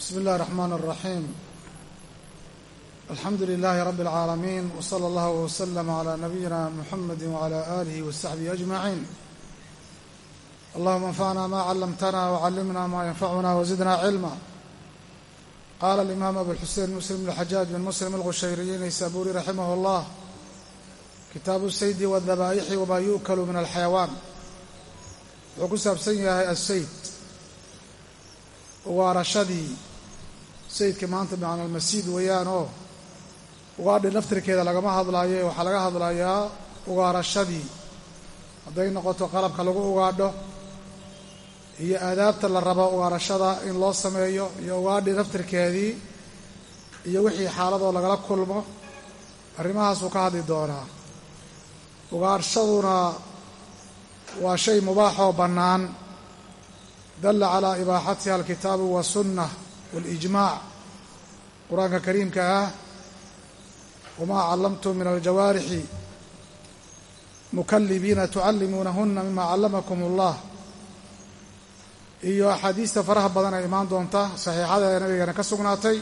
bsmi اllahi الرحmn الرaxيim alxamdu لilaahi rab العaalamiin wslى اllah wslm عlى nabiyina mxamedi wعlى آlih وsaxbihi أجmaعiin allahuma اnfacna ma callamtna wcallimna ma yanfacuna wزidna cilma qala اlimam abuاlxusein muslim bn xajaaj bn muslim اlqushayriyi naysaburi raximah اllah kitaabu الsaydi wالdabaaixi wma yu'kalu min alxayawaan wuxuu ku saabsan yahay asayd ugaarashadii sayidka maanta macna almasiid weeyaan oo ugaadhi naftirkeeda lagama hadlaayo waxaa laga hadlayaa ugaarashadii. Hadday noqoto qalabka lagu ugaadho iyo aadaabta la rabo ugaarashada in loo sameeyo iyo ugaadhi naftirkeedii iyo wixii xaaladoo lagala kulmo arrimahaasuu ka hadli doonaa. Ugaarshaduna waa shay mubaaxoo bannaan. Dalla calaa ibaaxatiha alkitaabu wasunna walijmaac qur'aanka kariimka ah wamaa callamtum min aljawaarixi mukallibiina tucallimuunahunna mima callamakum allah iyo axaadiista faraha badan ee imaan doonta saxiixada ee nabigeena ka sugnaatay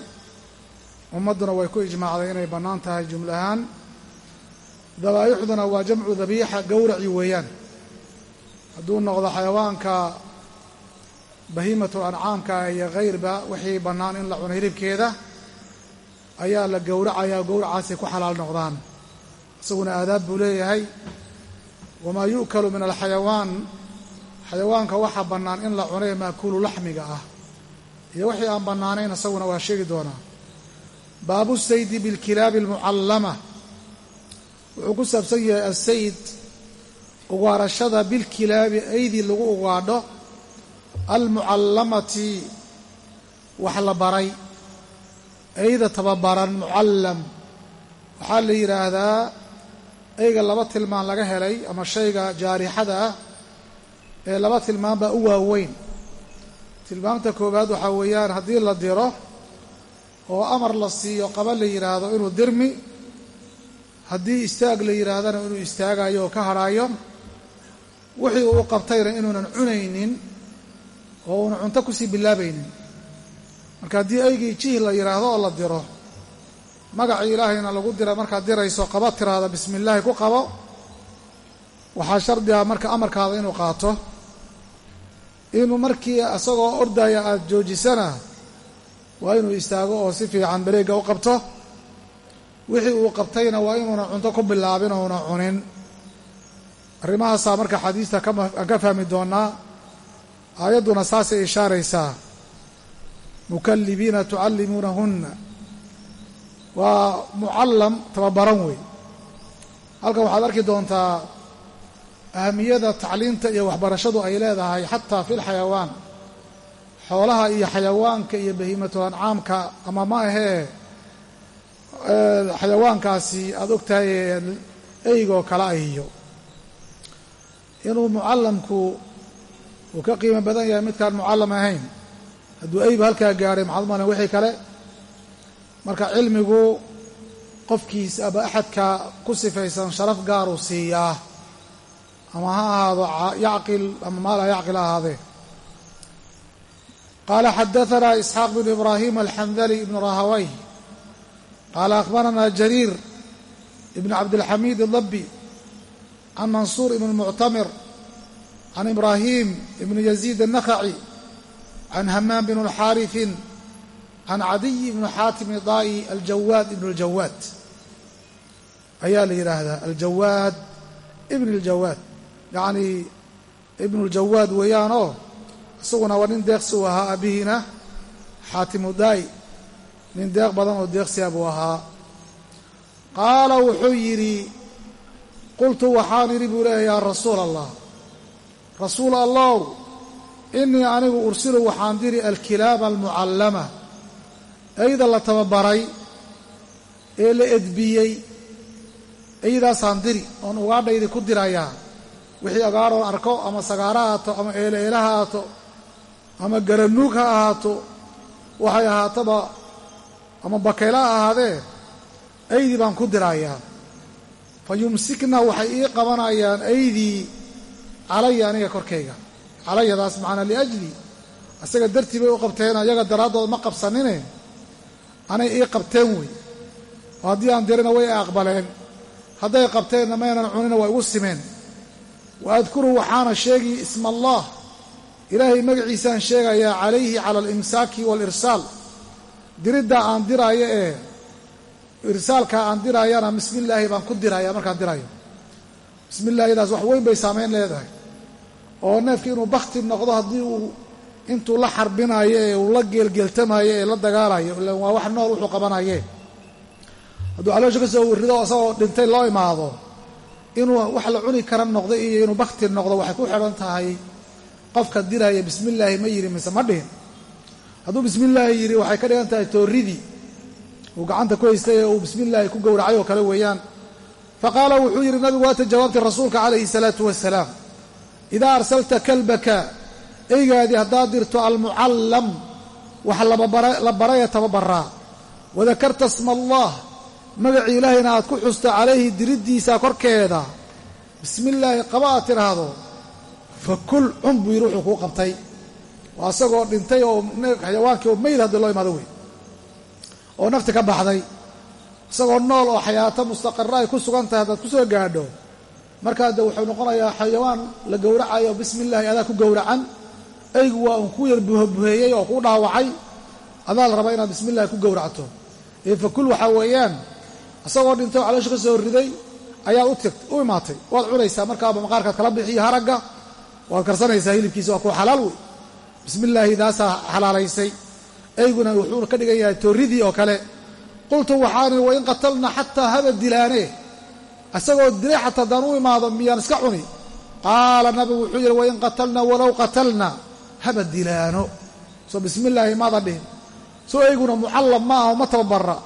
ummadduna way ku ijmaacday inay bannaan tahay jumla ahaan dabaa'ixduna waa jamcu dabiixa gowraci weeyaan hadduu noqdo xayawaanka bahiimatu ancaamka iyo kayrba wixii bannaan in la cuno hilibkeeda ayaa la gowracayaa gowracaasay ku xalaal noqdaan. Isaguna aadaab buu leeyahay wamaa yu'kalu min alxayawaan? Xayawaanka waxaa bannaan in la cuno ee maakulu laxmiga ah. Iyo wixii aan bannaanayn isaguna waa sheegi doonaa. Baabu saydi bilkilaabi almucallama wuxuu ku saabsan yahay asayd ugaarashada bilkilaabi aydii lagu ugaadho almucallamati wax la baray. Eyda tababaran mucallam. Waxaa la yidhaahdaa eyga laba tilmaan laga helay ama shayga jaarixada ah ee laba tilmaan baa u waaweyn. Tilmaamta koowaad waxaa weeyaan haddii la diro oo amar la siiyo qaba la yidhaahdo inuu dirmi. Haddii istaag la yidhaahdana inuu istaagayo oo ka hadhaayo wixii uu qabtayna inuunan cunaynin oo uuna cunto ku sii bilaabaynin. Marka haddii eygii jih la yidhaahdo oo la diro magacii ilaahayna lagu dira markaad dirayso qaba tiraahda bismi illaahi ku qabo. Waxaa shardi ah marka amarkaada inuu qaato. Inuu markii isagoo ordaya aada joojisana waa inuu istaago oo si fiican bareegga u qabto. Wixii uu qabtayna waa inuuna cunto ku bilaabin ouna cunin. Arrimahaasaa marka xadiista aan ka fahmi doonaa aayadduna saasay ishaaraysaa mukallibiina tucallimuunahunna. Waa mucallam tababaran wey halkan waxaad arki doontaa ahamiyada tacliinta iyo waxbarashadu ay leedahay xataa fi lxayawaan xoolaha iyo xayawaanka iyo bahiimatul ancaamka ama ma ahee xayawaankaasi aada og tahay eygoo kale ahiyo. Inuu mucallamku uu ka qiimo badan yahay midkaan mucallam ahayn. Hadduu eyba halkaa gaadhay maxadumana wixii kale marka cilmigu qofkiis aba axadka ku sifaysan sharaf gaaruu siiyaa ama ha ahaado yacqil ama maa laa yacqil ha ahaadee. Qaala xadaثana isxaaq bn ibraahim alxandali ibn rahaway qaala akhbarana jariir ibn cabdilxamiid اdabi can mansuur ibn muctamir عن ibraahiim بن يزيد annakhaci عن hamaam بن xaariثin عن عدي بن xaatim daa'i aljawaad ibn aljawaad ayaa la yidhaahdaa aljawaad ibn aljawaad yacnii ابن ljawaad weeyaanoo isaguna waa nin deeqsi uu ahaa aabihiina xaatimu daa'i nin deeq badan oo deeqsiya buu ahaa qaala wuxuu yidhi qultu waxaan idhi buu leeya yaa rasuula rasuul allow innii anigu ursilu waxaan diri alkilaaba almucallama eyda la tababaray ee la edbiyey eydaasaan diri oon ugaadhaydi ku dirayaa. Wixii agaaroon arko ama sagaara haato ama eeleeela ha haato ama garanuug ha ahaato waxay ahaataba ama bakayla ha ahaadee aydii baan ku dirayaa. Fa yumsikna waxay ii qabanayaan aydii calaya aniga korkayga. Calayadaas macnaa liajli. Isaga dartii bay u qabteen iyaga daraaddood ma qabsanine. Anay ii qabteen wey. Oo haddii aan dirina way aqbaleen. Hadday qabteenna maynan cunina waa igu simeen. Wa adkuru waxaana sheegi isma allah ilaahay magaciisaan sheegayaa calayhi cala alimsaaki waalirsaal diriddaa aan diraayo ee irsaalkaa aan diraayana bismillaahi baan ku diraya markaan dirayo. Bismillaahiyadaas wax weyn bay saamayn leedahay oo neefki inuu bakti noqdo haddii uu intuu la xarbinayo ee uu la geelgeeltamayo ee la dagaalayo ila waa wax nool wuxuu qabanaye hadduu caloosha ka soo wirido isagoo dhintay loo imaado inuu wax la cuni kara noqdo iyo inuu bakti noqdo waxay ku xidhan tahay qofka diraya bismillaahi ma yidhi mise ma dhihin. Hadduu bismillaahi yidhi waxay ka dhigan tahay tooridii uu gacanta ku haystay ee uu bismillaahi ku gowracay oo kale weeyaan. Faqaala wuxuu yidhi nabigu waata jawaabtay rasuulka calayhi salaatu wasalaam idaa arsalta kalbaka eygaadii haddaad dirto almucallam wax la baraya tababaraa wadakarta sma allah magacii ilaahayna aad ku xusto calayhi diriddiisa korkeeda bismillaahi qaba aad tidhaahdo fa kul cun buu yidhi wuxuu kuu qabtay waa isagoo dhintay oo xayawaankii oo meyd haddii loo imaado wey oo nafti ka baxday isagoo nool oo xayaato mustaqara ay ku sugan tahay haddaad ku soo gaadho markaa de wuxuu noqonayaa xayawaan la gowracayo bismi illaahi adaa ku gowracan? Eygu waa uun ku yar buhobuheeyey oo kuu dhaawacay. Adaa la rabaa inaad bismi illahi ku gowracto fakul waxaa weeyaan isagoo dhintay oo caloosha ka soo riday ayaad u tigt u imaatay. Waad cunaysaa markaaba maqaarkaad kala bixiyo haragga waad karsanaysaa hilibkiisa waa kuu xalaal wey. Bismi illaahi daasaa xalaalaysay. Eyguna wuxuu ka dhigan yahay tooridii oo kale. Qultu waxaani wain qatalna xataa haba dilaane isagoo dilay xataa haddaan u imaado miyaan iska cuni? Qaala nabigu wuxuu yidhi wain qatalna walow qatalna haba dilaano. Soo bismi illaahi maada dhihin. Soo eyguna mucallam ma aho ma tababara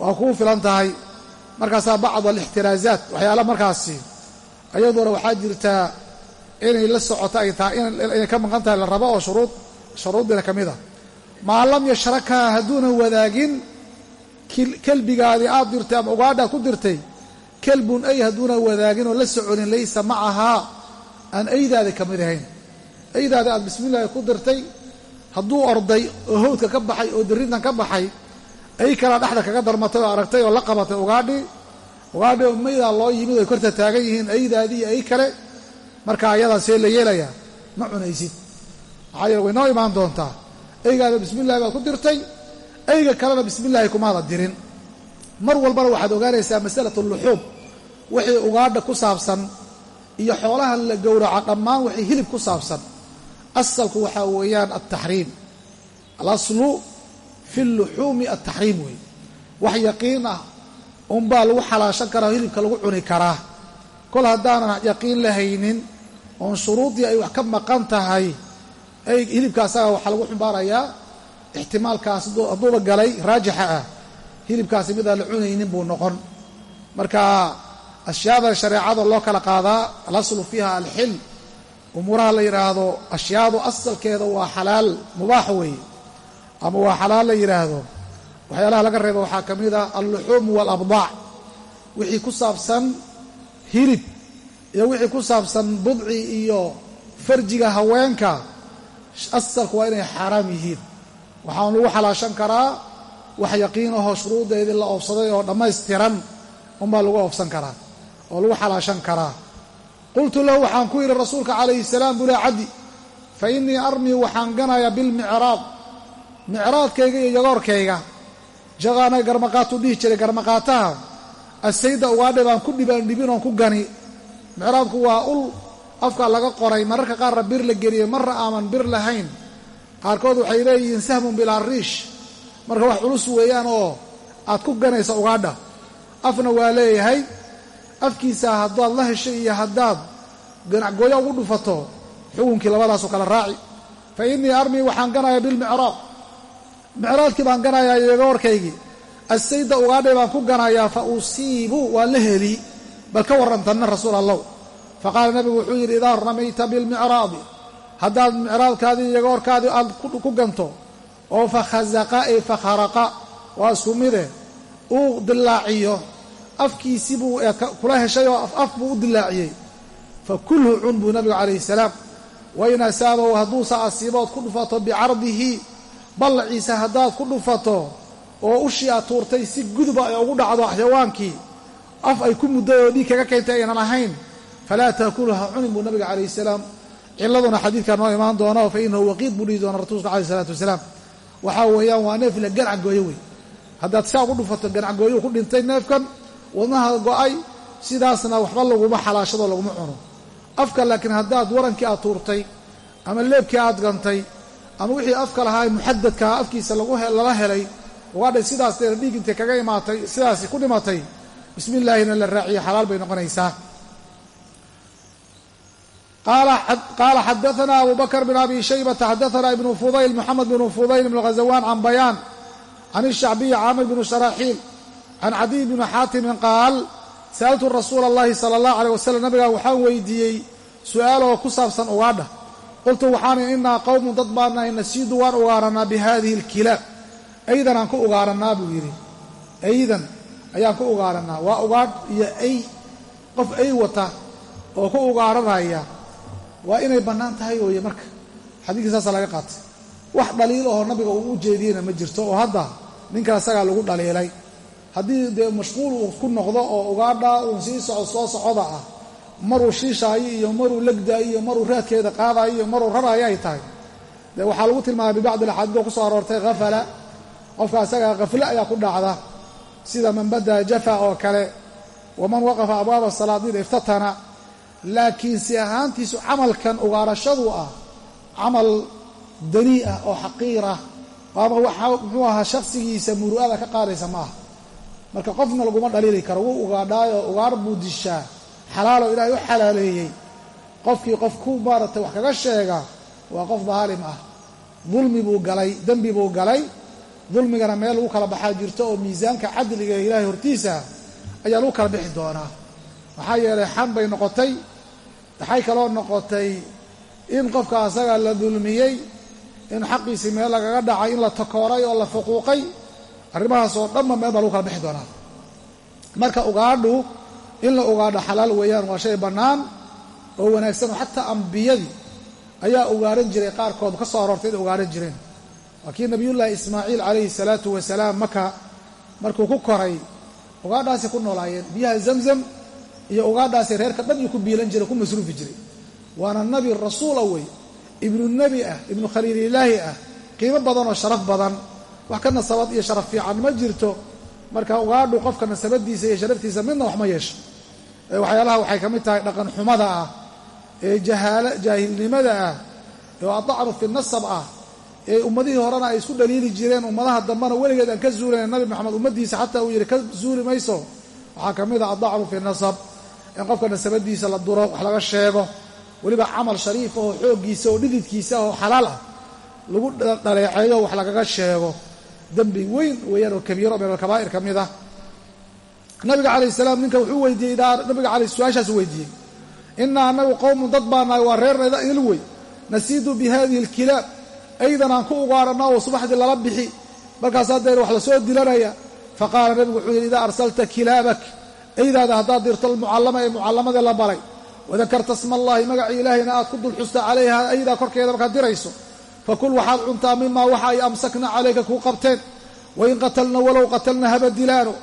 waa kuu filan tahay. Markaasaa bacd alixtiraazaat waxyaala markaasi. Ayadoona waxaa jirtaa inay la socoto ay tahay inay ka maqan tahay la rabo oo shuruud shuruuddiina ka mid a maa lam yashrakaa hadduunan wadaagin kelbigaadii aad dirtay ama ugaadhaad ku dirtay kelbun ay hadduunan wadaagin oo la soconin laysa macahaa aan aydaada ka mid ahayn. Aydaada aad bismillaahi ku dirtay hadduu orday oo hawdka ka baxay oo dirintan ka baxay ay kalaa dhexda kaga darmatay oo aragtay oo la qabatay ugaadhi. Ugaadhi oo maydaa loo yimid oy korta taagan yihiin aydaadii iyo ay kale marka ayadaa see la yeelayaa ma cunaysid. Maxaa yeele way noo imaan doontaa. Eygaada bismillahi baad ku dirtay eyga kalena bismillaahi kumaada dirin. Mar walbana waxaad ogaanaysaa masalatu wixii ugaadha ku saabsan iyo xoolaha la gowraca dhammaan wixii hilib ku saabsan. Asalku waxaa weeyaan altaxriim alaslu fi luxuumi altaxriim wey wax yaqiin ah unbaa lagu xalaashan karaa hilibka lagu cuni karaa. Kol haddaanan yaqiin lahaynin oon shuruuddii ay wax ka maqan tahay hilibka asaga waxaa lagu xumbaarayaa ixtimaalkaas hadduuba galay raajixa ah hilibkaasi midaan la cunaynin buu noqon. Marka ashyaada shareecada loo kala qaadaa alaslu fiiha alxil. Umuuraha la yidhaahdo ashyaadu asalkeeda waa xalaal mubaax weeye. Ama waa xalaal la yidhaahdo waxyaalaha laga reebo waxaa ka mid ah alluxuum waalabdaac wixii ku saabsan hilib iyo wixii ku saabsan budci iyo farjiga haweenka. Asalku waa inay xaaraam yihiin. Waxaan lagu xalaashan karaa wax yaqiin ahoo shuruuddeedii la oofsaday oo dhammaystiran unbaa lagu oofsan karaa oo lagu xalaashan karaa. Qultu lahu waxaan ku yidhi rasuulka calayhi salaam bula caddi fa innii armii waxaan ganayaa bilmicraad micraadkayga iyo yagoorkayga. Jaqaana garmaqaatuu dhihi jiray garmaqaataha. Asayda ugaadhe baan ku dhibaan dhibin ku gani. Micraadku waa ul afka laga qoray mararka qaarna bir la geliyey marra aaman bir lahayn. Qaarkood waxay leeyihiin sahmun bilaa riish. Marka wax culus weeyaan oo aad ku ganaysa ugaadha. Afna waa leeyahay afkiisa haddaad la heshay iyo haddaad ganacgooyo ugu dhufato xukunkii labadaasoo kale raaci. Fa innii armii waxaan ganayaa bilmicraad micraadkii baan ganayaa iyogoorkaygii assayda ugaadhay baan ku ganayaa fa usiibu waa la heli. Bal ka warrantanna rasuul allow fa qaala nabigu wuxuu yidhi idaa ramayta bilmicraadi haddaad micraadkaadii iyogoorkaadii aad ku ganto oo fakhazaqa ee fakharaqa waa isku mide. Uu dilaaciyo afkiisii buu kula heshay oo af buu u dilaaciyey. Fa kulhu cun buu nabigu calayhi salaam wain asaabahu hadduusa asiibood ku dhufato bicardihi ballaciisa haddaad ku dhufato oo ushii aad tuurtay si guduba ay ugu dhacdo xayawaankii af ay ku mudday oo dhiig kaga keentay aynan ahayn falaa taakuluha cunin buu nabiga calayhi salaam. Ciladuna xadiidkaa noo imaan doona fa inahu waqiid buu dhihi doona rasuulka calayh isalaatu wasalaam. Waxaa weeyaan waa neef la ganacgooyo wey haddaad saa ugu dhufato ganacgooyuu ku dhintay neefkan wadnaha go'ay sidaasna waxba laguma xalaashado laguma cuno. Afka laakiin haddaad warankii aad tuurtay ama leebkii aad gantay ama wixii afka lahaa muxadadkaa afkiisa lala helay ugaadhay sidaas deena dhiig intay kaga imaatay sidaasi ku dhimatay bismi illaahina la raaciye xalaal bay noqonaysaa. Qaala xadaana abu bakr bn abi shaybata xadaana ibnu fudayl moxamed bnu fudayl ibn ghazawaan can bayaan can ishacbiyi caamir bn sharaaxiil can cadiy bni xaatimin qaal sa'altu rasuula allahi sala allah aleyh wasalam nabigaa waxaan weydiiyey su'aaloo ku saabsan ugaadha qultu waxaan innaa qowmun dad baanahay nasiidu waan ugaarannaa bi hadihi alkilaab aydan aan ku ugaarannaa buu yidhi aydan ayaan ku ugaarannaa waa ugaadh iyo ay qof ay wata oo ku ugaaranaya waa inay bannaan tahay ooye marka xadiidkii saasa laga qaatay wax dhaliil ahoo nabiga uu u jeediyeyna ma jirto oo hadda ninkan isagaa lagu dhaliilay haddii dee mashquul uu ku noqdo oo ugaadha uun sii soco soo socoda ah maruu shiishaayo iyo maruu legdaayo iyo maruu raadkeeda qaadayo iyo maruu raraayo ay tahay. Dee waxaa lagu tilmaamay bibacdi alaxaadiid oo ku soo aroortay hafala qofka isagaa khafle ayaa ku dhacda. Sida man badaa jafa oo kale waman waqafa abwaaba salaadiin iftatana. Laakiin si ahaantiisu camalkan ugaarashadu ah camal danii ah oo xaqiirah ama waxa muxuu ahaa shakhsigiisa muru'ada ka qaadaysa ma aha marka qofna laguma dhaliili karo wuu ugaadhaayo ugaar buu dishaa. Xalaaloo ilaahay u xalaaleeyey. Qofkii qof ku maaragtay wax kaga sheega waa qof daalim ah. Dulmi buu galay dembi buu galay. Dulmigana meel lagu kala baxaa jirto oo miisaanka cadliga ee ilaahay hortiisa ayaa lagu kala bixi doonaa. Maxaa yeelay xan bay noqotay. Waxay kaloo noqotay in qofka asaga la dulmiyey in xaqiisii meel lagaga dhacay in la takooray oo la fuquuqay arrimahaas oo dhanba meel baa lagu kala bixi doonaa. Marka ugaadhu in la ugaadho xalaal weeyaan waa shay bannaan oo wanaagsan oo xataa ambiyadii ayaa ugaaran jiray qaarkood ka soo aroortay inay ugaaran jireen. Waa kii nabiyullaahi ismaaciil calayhi salaatu wasalaam maka markuu ku koray ugaadhaasi ku noolaayeen. Biyaha zamzam iyo ugaadhaasi reerka dhan iyuu ku biilan jiray ku masruufi jiray. Waana nabi rasuula wey ibnu nebi ah ibnu khaliililaahi ah qiimo badan oo sharaf badan wax ka nasabad iyo sharaf fiican ma jirto. Marka ugaadhu qofka nasabadiisa iyo sharaftiisa midna wax ma yeesho waxyaalaha waxay ka mid tahay dhaqan xumada ah ee jaahilnimada ah oo adacru fi nasab ah. Ee ummadihii horena ay isku dhaliili jireen ummadaha dambena weligeed aan ka zuulayn nabi maxamed ummaddiisa xataa uu yidhi ka zuuli mayso. Waxaa ka mid a adacru fi nasab in qofka nasabadiisa la duro wax laga sheego weliba camal shariif oo xooggiisa oo dhididkiisa oo xalaal ah lagu dhaleeceeyo wax lagaga sheego dembi weyn weeyaan oo kabiiro min alkabaa'ir ka mid ah. Nabiga calayh salaam ninka wuxuu weydiiyey nabiga alay su'aashaasu weydiiyey. Inaa anagu qowmun dad baa nahay waa reernayda il wey nasiidu bi hadihi alkilaab aydan aan ku ugaarannaa oo subaxdii lala bixi. Markaasaa deer wax la soo dilanaya. Faqaala nabigu wuxuu yidhi idaa arsalta kilaabak aydaada haddaad dirto almucallama ee mucallamadii la baray wadakarta sma allaahi magacii ilaahayna aad ku dul xusta calayha aydaa korkeeda markaad dirayso fakul waxaad cuntaa mimaa waxa ay amsakna calayka kuu qabteen wain qatalna walow qatalna haba dilaano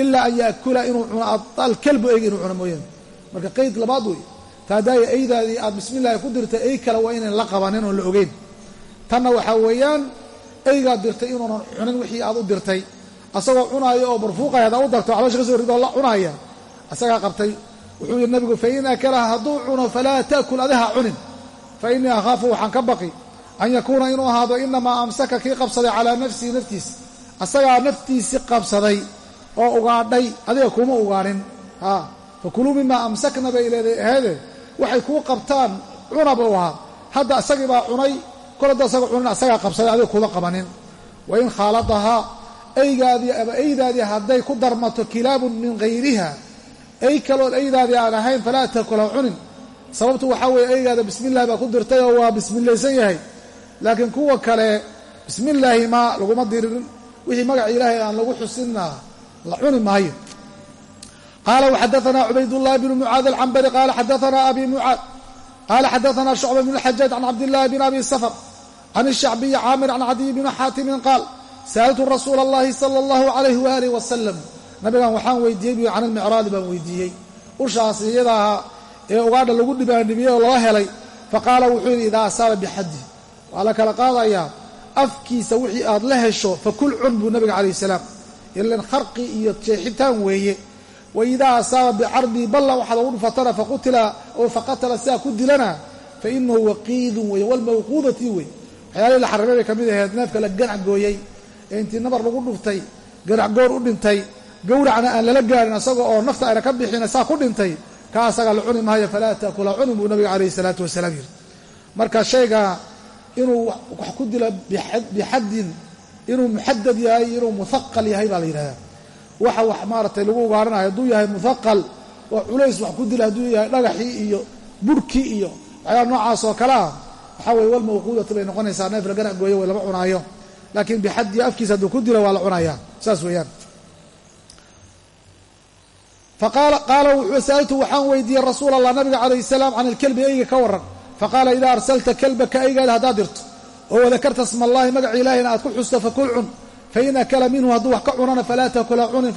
ilaa an yaakula inuu cuno alkalbu eyga inuu cuno mooyaane marka qeyd labaad wey taadaaya eydaadii aad bismillahi ku dirtay ey kale waa inayn la qabanin oon la ogeyn tanna waxaa weeyaan eygaad dirtay inuunan cunin wixii aad u dirtay asagoo cunaayo oo barfuuqaya hadaad u darto caloosha ka soo ridoo la cunaya asagaa qabtay wuxuu yidhi nabigu fain akalaha hadduu cuno falaa ta'kul adiha cunin fa innii akhaafu waxaan ka baqi an yakuuna inuu ahaado inamaa amsaka kii qabsaday calaa nafsihi naftiisa asagaa naftiisii qabsaday oo ugaadhay adiga kuma ugaanin ha fakuluu mimaa amsakna bay leeday aheede waxay kuu qabtaan cuna buu ahaa hadda isagii baa cunay kol hadda asaga cunin asagaa qabsaday adiga kuma qabanin wain khaaladahaa eygaadii ama eydaadii hadday ku darmato kilaabun min hayriha ey kaloon eydaadii aan ahayn falaa takula cunin sababtu waxaa weeye eygaada bismillahi baa ku dirtay oo waa bismillaysan yahay laakiin kuwa kale bismillaahi ma laguma dirin wixii magaca ilaahay aan lagu xusinna la cuni maayo qaala waxadaanaa cubaydullahi bnu mucaad alcambari qaala xadaanaa abi mucaad qala xadaثna shucba bn xajaaj can cabdillahi bn abi safr can الshacbiyi caamir can cadiy bni xaatimin qaal sa'altu rasuula اllahi salى اllahu alayh walih wasalam nabigan waxaan weydiiyey bu can ilmicraadi baan weydiiyey ushaas iyadaha ee ugaadha lagu dhibaandhibiyey oo loo helay faqaala wuxuu yidhi idaa asaaba bixaddi waa la kala qaadayaa afkiisa wixii aad la hesho fakul cun buu nabiga calayh salaam. Ilan kharqi iyo jeexitaan weeye. Wa idaa asaaba bicardi balla waxaad ugu dhufatana faqutila oo faqatala sidaa ku dilana fa inahu waqiidun weeye walmawquudati wey waxyaalihii la xarimay bay ka mid ahayd neefka la ganac gooyey ee intii nabar lagu dhuftay ganac goor u dhintay gowracna aan lala gaarin asaga oo nafta ayna ka bixina saa ku dhintay ka asagaa la cuni maayo falaa taakula cunin buu nabiga calayhi salaatu wasalaam yidhi. Marka shayga inuu wax ku dilo bixaddin inuu muxadad yahay inuu muhaqal yahay baa la yidhahdaa. Waxa wax maaratay lagu ugaaranayo hadduu yahay muhaqal oo culays wax ku dila hadduu yahay dhagaxii iyo burhkii iyo waxyaala noocaas oo kale ah. Waxaa weye wal mawquudatu bay noqonaysaa neef la ganac gooyo way lama cunaayo. Laakiin bixaddi afkiisa hadduu ku dilo waa la cunayaa saas weeyaan. Qaala wuxuu sa'altu waxaan weydiiyey rasuul allah nabiga calayh salaam can ilkelbi eyga ka waran faqaala idaa arsalta kelbaka eygaada haddaad dirto oo wadakarta sma allahi magaca ilaahina aad ku xusto fakul cun fain akala minhu hadduu wax ka cunana falaa takula cunin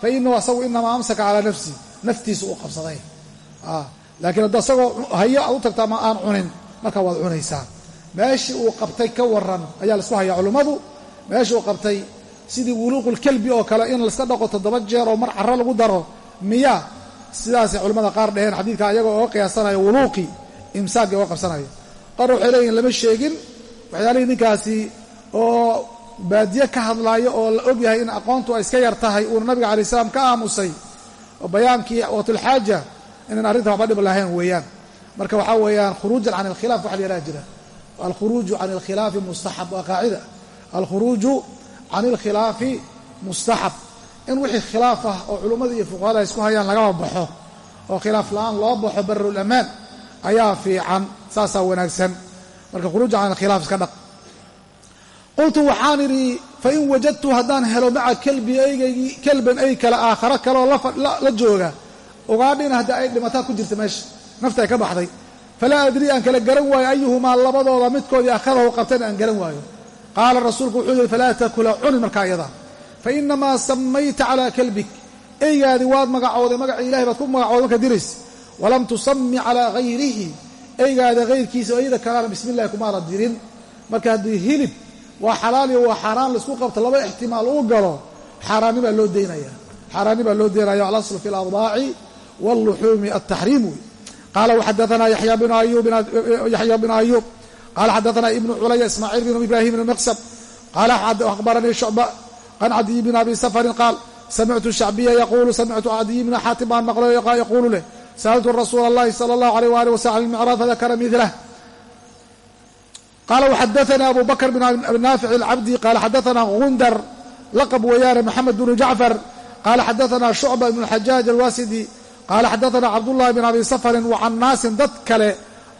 fainahu asagu inamaa amsaka calaa nafsi naftiisa uu qabsaday. Laakiin hadda asagoo hayo aad u tagta ama aan cunin marka waad cunaysaa. Meeshii uu qabtay ka waran ayaa la isku hayaa culummadu meeshii uu qabtay sidii wuluuqulkelbi oo kale in laiska dhaqo toddoba jeer oo mar carro lagu daro miya sidaasay culimmada qaar dheheen xadiidka ayaga oga qiyaasanayo wuluuqi imsaaqi oga qabsanayo. Qaar waxay leeyihiin lama sheegin. Waxyaalihii ninkaasi oo baadiye ka hadlaayo oo la og yahay in aqoontu ay iska yar tahay uuna nabiga calai salaam ka aamusay bayaankii waqtulxaaja inaan arrinta waxba dhib lahayn weeyaan. Marka waxaa weeyaan khuruujan can alkhilaaf waxa la yaraha jira. Alkhuruuju can alkhilaafi mustaxab waa qaacida alkhuruuju can ilkhilaafi mustaxab in wixii khilaaf ah oo culummada iyo fuqahada isku hayaan lagaba baxo oo khilaaf la'aan loo baxo bararulamaan ayaa fiican saasaa wanaagsan. Marka khuruuja can alkhilaaf iska dhaq. Qultu waxaan idhi fain wajadtu haddaan helo maca kelbi eygaygii kelban ey kale aakharo kaleoo la jooga ugaadhina hadda ay dhimataa ku jirta meesha nafta ay ka baxday. Falaa adrii aan kala garan waayo ayuhumaa labadooda midkoodii akhadahu qabtayna aan garan waayo. Qaala rasuulku wuxuu yihi falaa takula cuni markaa iyada. Fa inamaa samayta calaa kalbik eygaadii waad magacooday magaca ilahay baad ku magacooday markaa diraysa walam tusami calaa hayrihi eygaada hayrkiisa oo iyada kalaana bismi illahi kumaala dirin. Marka haddii hilib waa xalaal iyo waa xaaraan la isku qabto laba ixtimaal uu galo xaaraani baa loo deynaya xaaraani baa loo deynaya alaslu fi اladaaci wاlluxuumi altaxriim wey qaala xadaana yaxya bn ayuub qala xadaana ibnu culaya ismaaciil bn ibrahim bn miqsab qala akhbaranii shucba can cadiy bn abi safarin qaal samictu shacbiya yaqulu samictu cadiy bna xaatim baan maqlay yaquulu leh sa'altu rasuula اllahi salى اllahu alيyh wali waslam an micraad fadakara milah qala wxadaana abu bakr bn naafic alcabdi qala xadaana gundar laqb weeyaane moxamed bnu jacfar qala xadaana shucba ibn xajaaj alwasidi qala xadaana cabdullahi bn abi safarin wa can naasin dad kale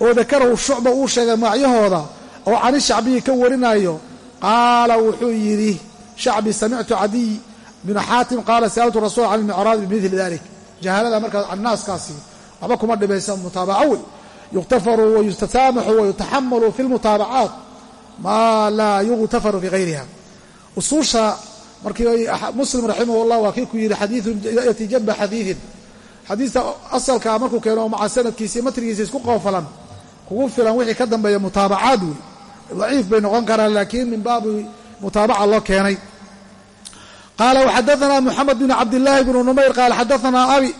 oo dakarahu shucba uu sheegay magacyahooda oo cani shacbiyi ka warinayo qaala wuxuu yidhi shacbi samictu cadiy bn xaatim qaala sa'altu rasul can ilmicraad bimidli dalik jahalada markaa cannaaskaasi waxba kuma dhibaysa mutaabaco wey yuktafaru wayutasaamaxu wayutaxamalu fi lmutaabacaat maa laa yuktafaru fi gayriha. Usuusha markii muslim raximah llah waa kii ku yidhi xadiiun yati jaba xadiidin. Xadiista asalkaa markuu keeno maca sanadkiisi matrigiisa isku qoofalan kugu filan wixii ka dambeeya mutaabacaad wey daciif bay noqon karaan laakiin min baabi mutaabaca loo keenay qaala wxadaana muxamed bn cabdilaahi bnu numayr qaala xadaana abi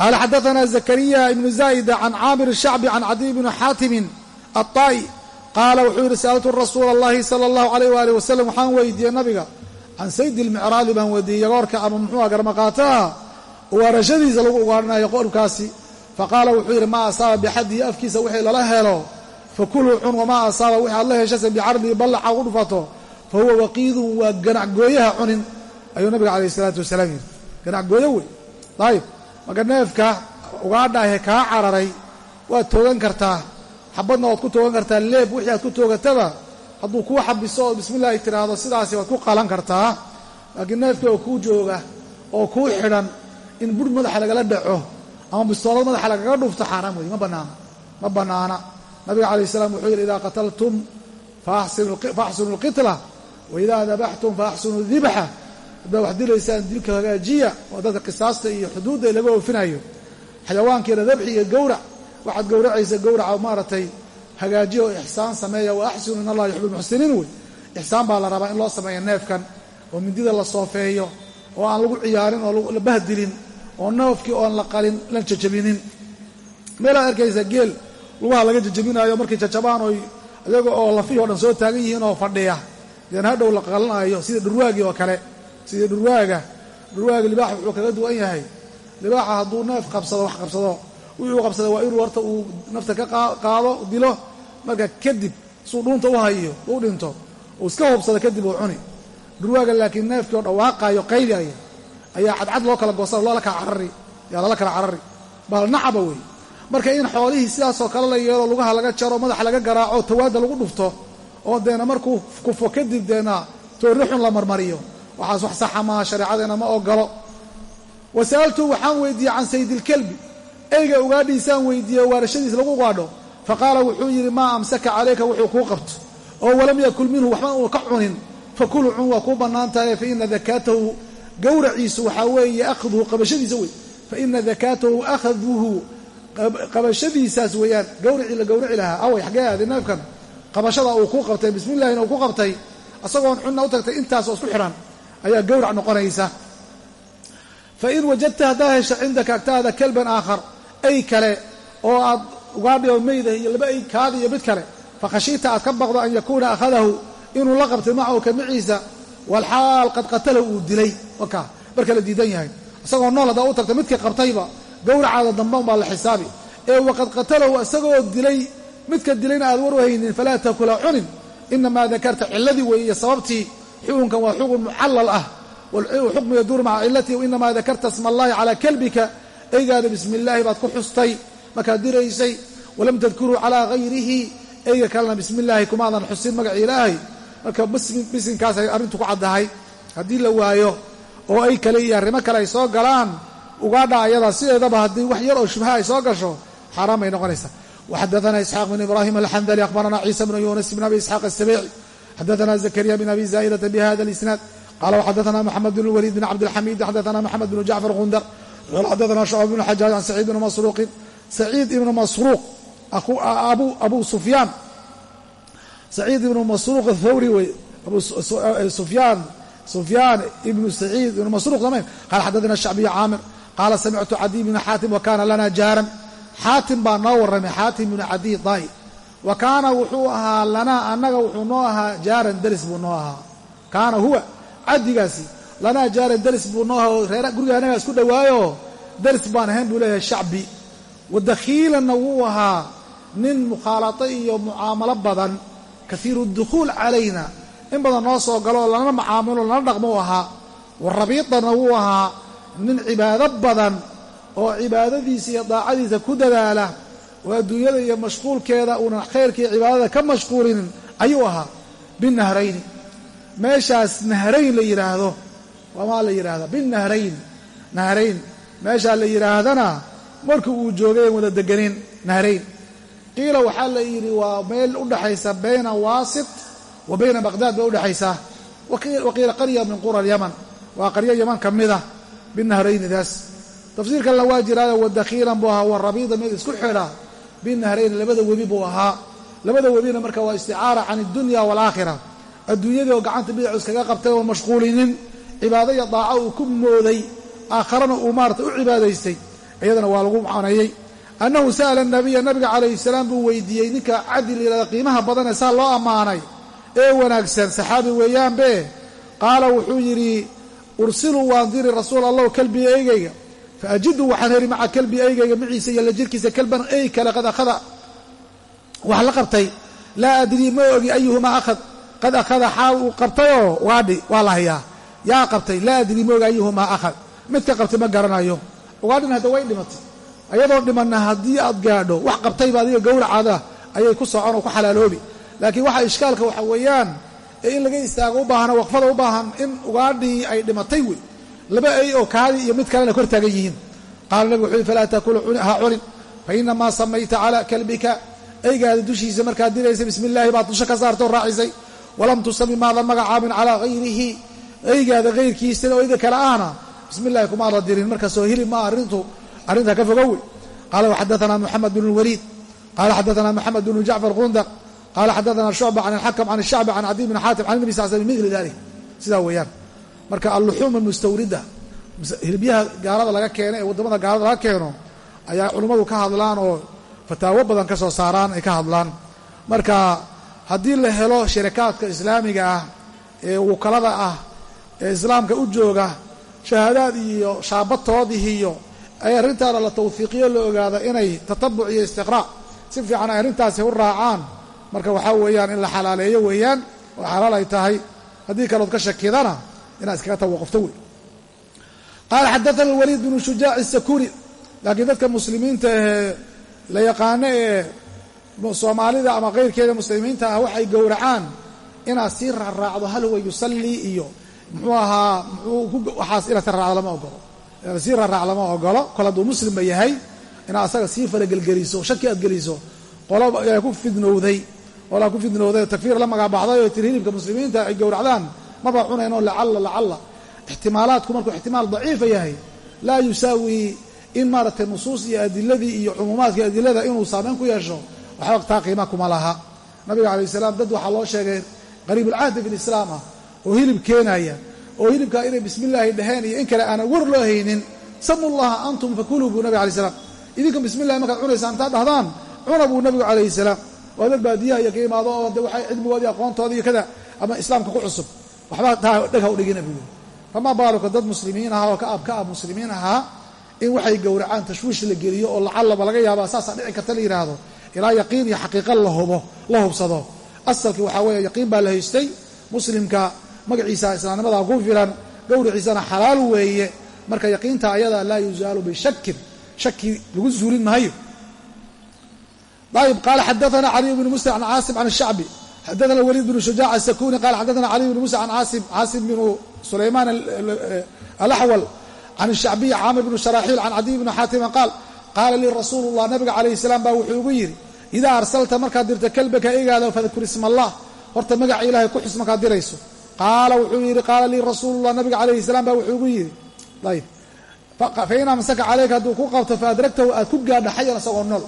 qaala xadaana zakariya ibnu zaa'ida can caamir shacbi can cadiy bni xaatimin aطaa'i qaala wuxuu yidhi sa'altu rasuula allahi sala allahu alayh waalih wasalam waxaan weydiiyey nabiga can saydi lmicraadi baan weydiiyey yagoorka ama muxuuha garmaqaataha waarashadiisa lagu ugaadhanayo qorkaasi faqaala wuxuu yidhi maa asaaba bixaddihi afkiisa wixii lala helo fakuluu cun wamaa asaaba wixi aad la heshase bicardihi ballaxa u dhufato fa huwa waqiidun waa ganacgooyaha cunin ayuu nabiga calayh isalaatu wasalaam yidhi ganacgooyo wey. Ayib marka neefka ugaadhaahe kaa cararay waad toogan kartaa. Xabadna waad ku toogan kartaa leeb wixii aad ku toogataba hadduu kuu xabiso oo bismillahi tiraahdo sidaasi waad ku qalan kartaa. Laakiin neefkii oo kuu jooga oo kuu xidhan in bur madaxa lagala dhaco ama bistoolad madaxa lagaga dhufto xaaraan wey ma bannaano ma bannaana. Nabiga calayh salaam wuxuu yidhi idaa qataltum faaxsinu lqitla waidaa dabaxtum faaxsinu dibxa haddaad wax dilaysaan dilka hagaajiya oo dadka qisaasta iyo xuduudda laga oofinayo xayawaankiina dabxi iyo gowrac waxaad gowracaysa gowraca maaragtay hagaajiya oo ixsaan sameeya wa axsinu in allah yuxib lmuxsiniin wey. Ixsaan baa la rabaa in loo sameeya neefkan oo mindida la soofeeyo oo aan lagu ciyaarin oo la bahdilin oo noofkii oon la qalin la jajabinin. Meelaad arkaysa geel lugaha laga jajabinaayo markay jajabaan oy iyaga oo lafihii o dhan soo taagan yihiin oo fadhiya. Deen hadhow la qalanaayo sida dhurwaagii oo kale sida dhurwaaga? Dhurwaaga libaaxa wuxuu kaga duwan yahay. Libaaxa hadduu neef qabsado wax qabsado. Wuxuu qabsada waa inuu horta uu nafta ka qaado dilo. Marka kadib suu dhuunta u hayo u dhinto uu iska hubsada kadib uu cuni. Dhurwaaga laakiin neefkii oo dhawaaqaayo qaylaya ayaa. Cadcad loo kala goosana loola kala carari. Yaa lala kala carari. Bahal nacaba wey. Marka in xoolihii sidaasoo kale la yeelo lugaha laga jaro madaxa laga garaaco tawaada lagu dhufto oo deena markuu kufo kadib deena toorri xun la marmariyo waxaas wax saxa maaha shareecadeena ma ogolo wasa'altu waxaan weydiiyey can saydilkelbi eyga ugaadhiisaan weydiiyey waarashadiis lagu ugaadho fa qaala wuxuu yidhi maa amsaka calayka? Wuxuu kuu qabto. Oo walam yakul minhu waxba uu ka cunin. Fakulu cun waa kuu bannaan tahay. Fa ina dakaatahu gowraciisu waxaa weeye akhduhu qabashadiisa wey fa ina dakaatahu akhaduhu qabashadiisaas weeyaan gawracii la gowraci lahaa. Away xaggee aadi neefkan qabashada uu ku qabtay bismillahina uu ku qabtay. Asagoon cunna u tagtay intaasoo isku xidhan ayaa gowrac noqonaysa. Fa in wajadta haddaa hesha cindaka agtaada kalban aakhar ay kale oo aad ugaadhi oo meyda iyo laba ay kaadi iyo mid kale fa khashiita aad ka baqdo an yakuuna akhadahu inuu la qabtay macahu ka maciisa walxaal qad qatalahu uu dilay. Wakaa marka la diidan yahay. Isagoo nool haddaa u tagta midkii qabtayba gowracaada damban baa la xisaabi. Ee waqad qatalahu isagoo dilay midka dilayna aad war u haynin falaa takula cunin. Inamaa dakarta ciladii weeye iyo sababtii xukunkan waa xukun mucallal ah. Xukmu yaduuru maca cilatihi wainamaa dakarta sma allahi calaa kalbika. Eygaada bismi illaahi baad ku xustay markaad diraysay. Walam tadkuruu calaa hayrihi eyga kalena bismi kumaadan xusin magaci ilaahay. Marka bisinkaasay arrintu ku caddahay. Haddii la waayo oo ay kale iyo arrimo kale ay soo galaan ugaadha ayadaa sideedaba haddii wax yar oo shubha ay soo gasho xaaraan bay noqonaysaa. Waxadaana isxaaq bn ibrahim alxandali akhbarana ciisa bnu yunis bn abi isxaaq asabici xadaana zakariya bn abi zaa'idata bihada alisnaad qala wxadaana moxamed bn lwaliid bn cabdilxamiid xadaana moxamed bn jacfar gundar qala xadaana shucba bn xajaaj can saciid bn masruuqin saciid ibnu masruuq abu sufyaan saciid ibnu masruuq athawri wey sufyaan sufyaan ibnu saciid ibnu masruuq samayn qala xadaana shacbiyu caamir qaala samictu cadiy bn xaatim wa kana lana jaaran xaatim baa noo warramay xaatim bnu cadiy daai wa kaana wuxuu ahaa lanaa annaga wuxuu noo ahaa jaaran deris buu noo ahaa. Kaana huwa cadigaasi lanaa jaaran deris buu noo ahaa reer guriga annagaa isku dhowaayo deris baan ahayn buu leeyahay shacbi. Wadakhiilanna wuu ahaa nin mukhaalato iyo mucaamalo badan. Kaiiru dukhuul calayna in badan noo soo galo oo lana macaamilo lana dhaqmo u ahaa. Wa rabiitanna wuu ahaa nin cibaado badan oo cibaadadiisa iyo daacadiisa ku dadaala oo adduunyada iyo mashquulkeeda uunan khayrkaiyo cibaadada ka mashquulinin ayuu ahaa binahrayni meeshaas nahrayn la yidhaahdo wamaa la yidhaahdaa binahrayn. Nahrayn. Meeshaa la yidhaahdana markii uu joogay an wada deganin nahrayn. Qiila waxaa la yidhi waa meel u dhexaysa bayna waasit wa bayna baqhdaad bay udhexaysaa wa qiila qarya min qura alyaman waa qaryo yaman ka mida binahraynidaas tafsiir kalena waa jiraayo wadakhiilan buu ahaa warabiida mid isku xidha binahrayni labada webi buu ahaa. Labada webina marka waa isticaara can addunya waalaakhira adduunyadii oo gacanta bidacu iskaga qabtay oo mashquulinin cibaado iyo daaco uu ku mooday aakharana uu maarata u cibaadaystay iyadana waa lagu macneeyey annahu sa'ala nabiya nabiga calayhi salaam buu weydiiyey ninka caddi la yidhahda qiimaha badanee saa loo ammaanay ee wanaagsan saxaabi weeyaanbe qaala wuxuu yidhi ursiluu waan diri rasuul allahu kalbiya eygayga fa ajidu waxaan heli maca kalbi eygayga maciisa iyo la jirkiisa kalban ey kale qad akhada wax la qabtay laa adrii ma ogi ayuhumaa akhad qad akhada xaal uu qabtayoo waadhi waa la hayaa yaa qabtay laa adrii ma ogi ayuhumaa akhad midka qabtay ma garanayo ugaadhin hadda way dhimatay ayadoo dhimanna haddii aad gaadho wax qabtayba adiga gowracaada ayay ku socon oo ku xalaaloobi laakiin waxa ishkaalka waxa weeyaan ee in laga istaago u baahana waqfada u baahan in ugaadhii ay dhimatay wey laba ey oo kaadi iyo mid kalena kor taagan yihiin. Qaala nabigu wuxuu yhi falaa taakulu ha cunin. Fa inamaa samayta calaa kalbika. Eygaada dushiisa markaad diraysa bismi illaahi baad dusha ka saartoo raacisay walam tusami maadan magacaabin calaa hayrihi eygaada hayrkiisana oo eyga kale ahna bismi illahi kumaada dirin markaasoo hili ma arrintu arrintaa ka fogowe qaala waxadaanaa moxamed bn lwaliid qaala xadaanaa moxamed bnu jacfar qundaq. Qaala xadaanaa shucba can alxakam can shacbi can cadiy bn xaatim can nabi sal sl mili dalik sidaa weeyaan marka alluxuum almustawrida hilibyaha gaalada laga keeno ee waddamada gaalada laga keeno ayaa culummadu ka hadlaan oo fataawo badan ka soo saaraan ay ka hadlaan. Marka haddii la helo shirakaadka islaamiga ah ee wukalada ah ee islaamka u jooga shahaadaad iyo shaabatoodih iyo ay arrintaana la tawfiiqiyo la ogaado inay tatabuc iyo istiqraac si fiican ay arrintaasi u raacaan marka waxaa weeyaan in la xalaaleeyo weeyaan oo xalaal ay tahay. Haddii kalood ka shakidana inaad iskaga tawaqufto wey qaala xadaana alwaliid bnu shujaac isakuni laakiin dadka muslimiinta ahee la yaqaano ee soomaalida ama keyrkeeda muslimiinta ah waxay gowracaan inaad sii raaraacdo hal huwa yusallii iyo muxuu ahaa muxuu waxaas inaad ka raacdo lama ogolo inaad sii raaraac lama ogolo kol hadduu muslimba yahay inaad asaga sii falagelgeliso shaki aad geliso qolo ku fidnowday qolaa ku fidnowday takfiir la magacbaxday oo tiri hilibka muslimiinta ay gowracdaan maba cunayn oo lacalla lacalla. Ixtimaalaadku markuu ixtimaal daciifa yahay laa yusaawi in maaragtay nusuus iyo adiladii iyo cumuumaadkii adilada inuu saameyn ku yeesho waxba taa qiima kuma laha. Nabiga calayh salaam dad waxaa loo sheegay qariibulcahdi fi lislaam ah oo hilib keenaya oo hilibkaa inay bismillaahi dhaheen iyo in kale aanan war loo haynin. Samu llaha antum fakuluu buu nabig alay salaam. Idinka bismillahi markaad cunaysaan intaad dhahdaan cuna buu nabigu calayhi salaam. Waa dad baadiyaha iyo ka imaado oo de waxay cilmigoodii aqoontooda iyo kada ama islaamka ku cusub waxba taa dheg ha u dhigina buu famaa baaluka dad muslimiin ahaa oo ka ab ka ab muslimiin ahaa in waxay gowracaan tashwiish la geliyo oo lacallaba laga yaaba saasaa dhici karta la yidhaahdo. Ilaa yaqiin iyo xaqiiqa la hubo la hubsado. Asalkii waxaa weeye yaqiin baa la haystay. Muslimka magaciisa islaamnimada ku filan gowriciisana xalaal weeye. Marka yaqiinta ayada laa yuzaalu bishakin shaki lagu zuulin maayo. Ayb qaala xadaana caliy bnu musa can caasim can shacbi xadaana waliid bnu shujaac asakuni qala xadaana caliy bnu musa can caasim caasim bnu sulaymaan alaxwal can shacbiyi caamir bnu sharaaxiil can cadiy bni xaatiman qaal qaala lii rasuulu llah nabiga calayhi salaam baa wuxuu igu yidhi idaa arsalta markaad dirta kelbaka egaada fadkur isma allah horta magaca ilaahay ku xus markaad dirayso qaala wuxuu yidhi qaala lii rasuulullah nabiga calayhi salaam baa wuxuu igu yidhi ayb fain amsaka caleyka hadduu ku qabto fa adragtahu aad ku gaadha xayan isagoo nool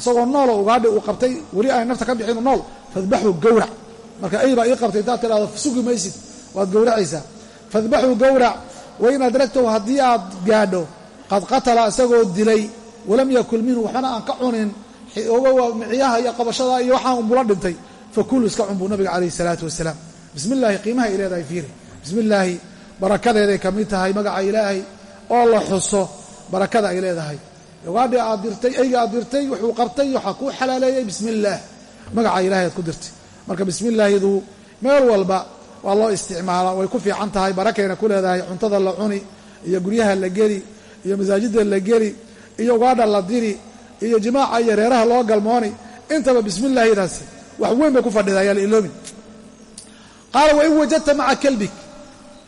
isagoo nooloo ugaadhi uu qabtay weli aan nafta ka bixinu nool fadbaxuu gowrac marka ey baa ii qabtay intaad tidhahdo sugi maysid waad gowracaysaa fadbaxuu gowrac wain adragtahu haddii aad gaadho qad qatala isagoo dilay walam yakul minhu waxbana aan ka cunin miciyaha iyo qabashada iyo waxaan unbula dhintay. Fakulu iska cun buu nabiga calayhi salaatu wasalaam. Bismi qiimaha ay leedahay fiiri. Bismi illaahi barakadeeday ka mid tahay magaca ilaahay oo la xuso barakada ay leedahay. Ugaadhi aad dirtay eyga aad dirtay wuxuu qabtay waxaa kuu xalaaleeyey bismi illaah magaca ilahay aad ku dirtay. Marka bismi illaahidu meel walba waa loo isticmaalaa way ku fiican tahay barakayna ku leedahay cuntada la cuni iyo guryaha la geli iyo masaajida la geli iyo ugaadha la diri iyo jimaaca iyo reeraha loo galmooni. Intaba bismi illaahidaasi wax weyn bay ku fadhidaa yaa la iloomin qaala wain wajadta maca kalbik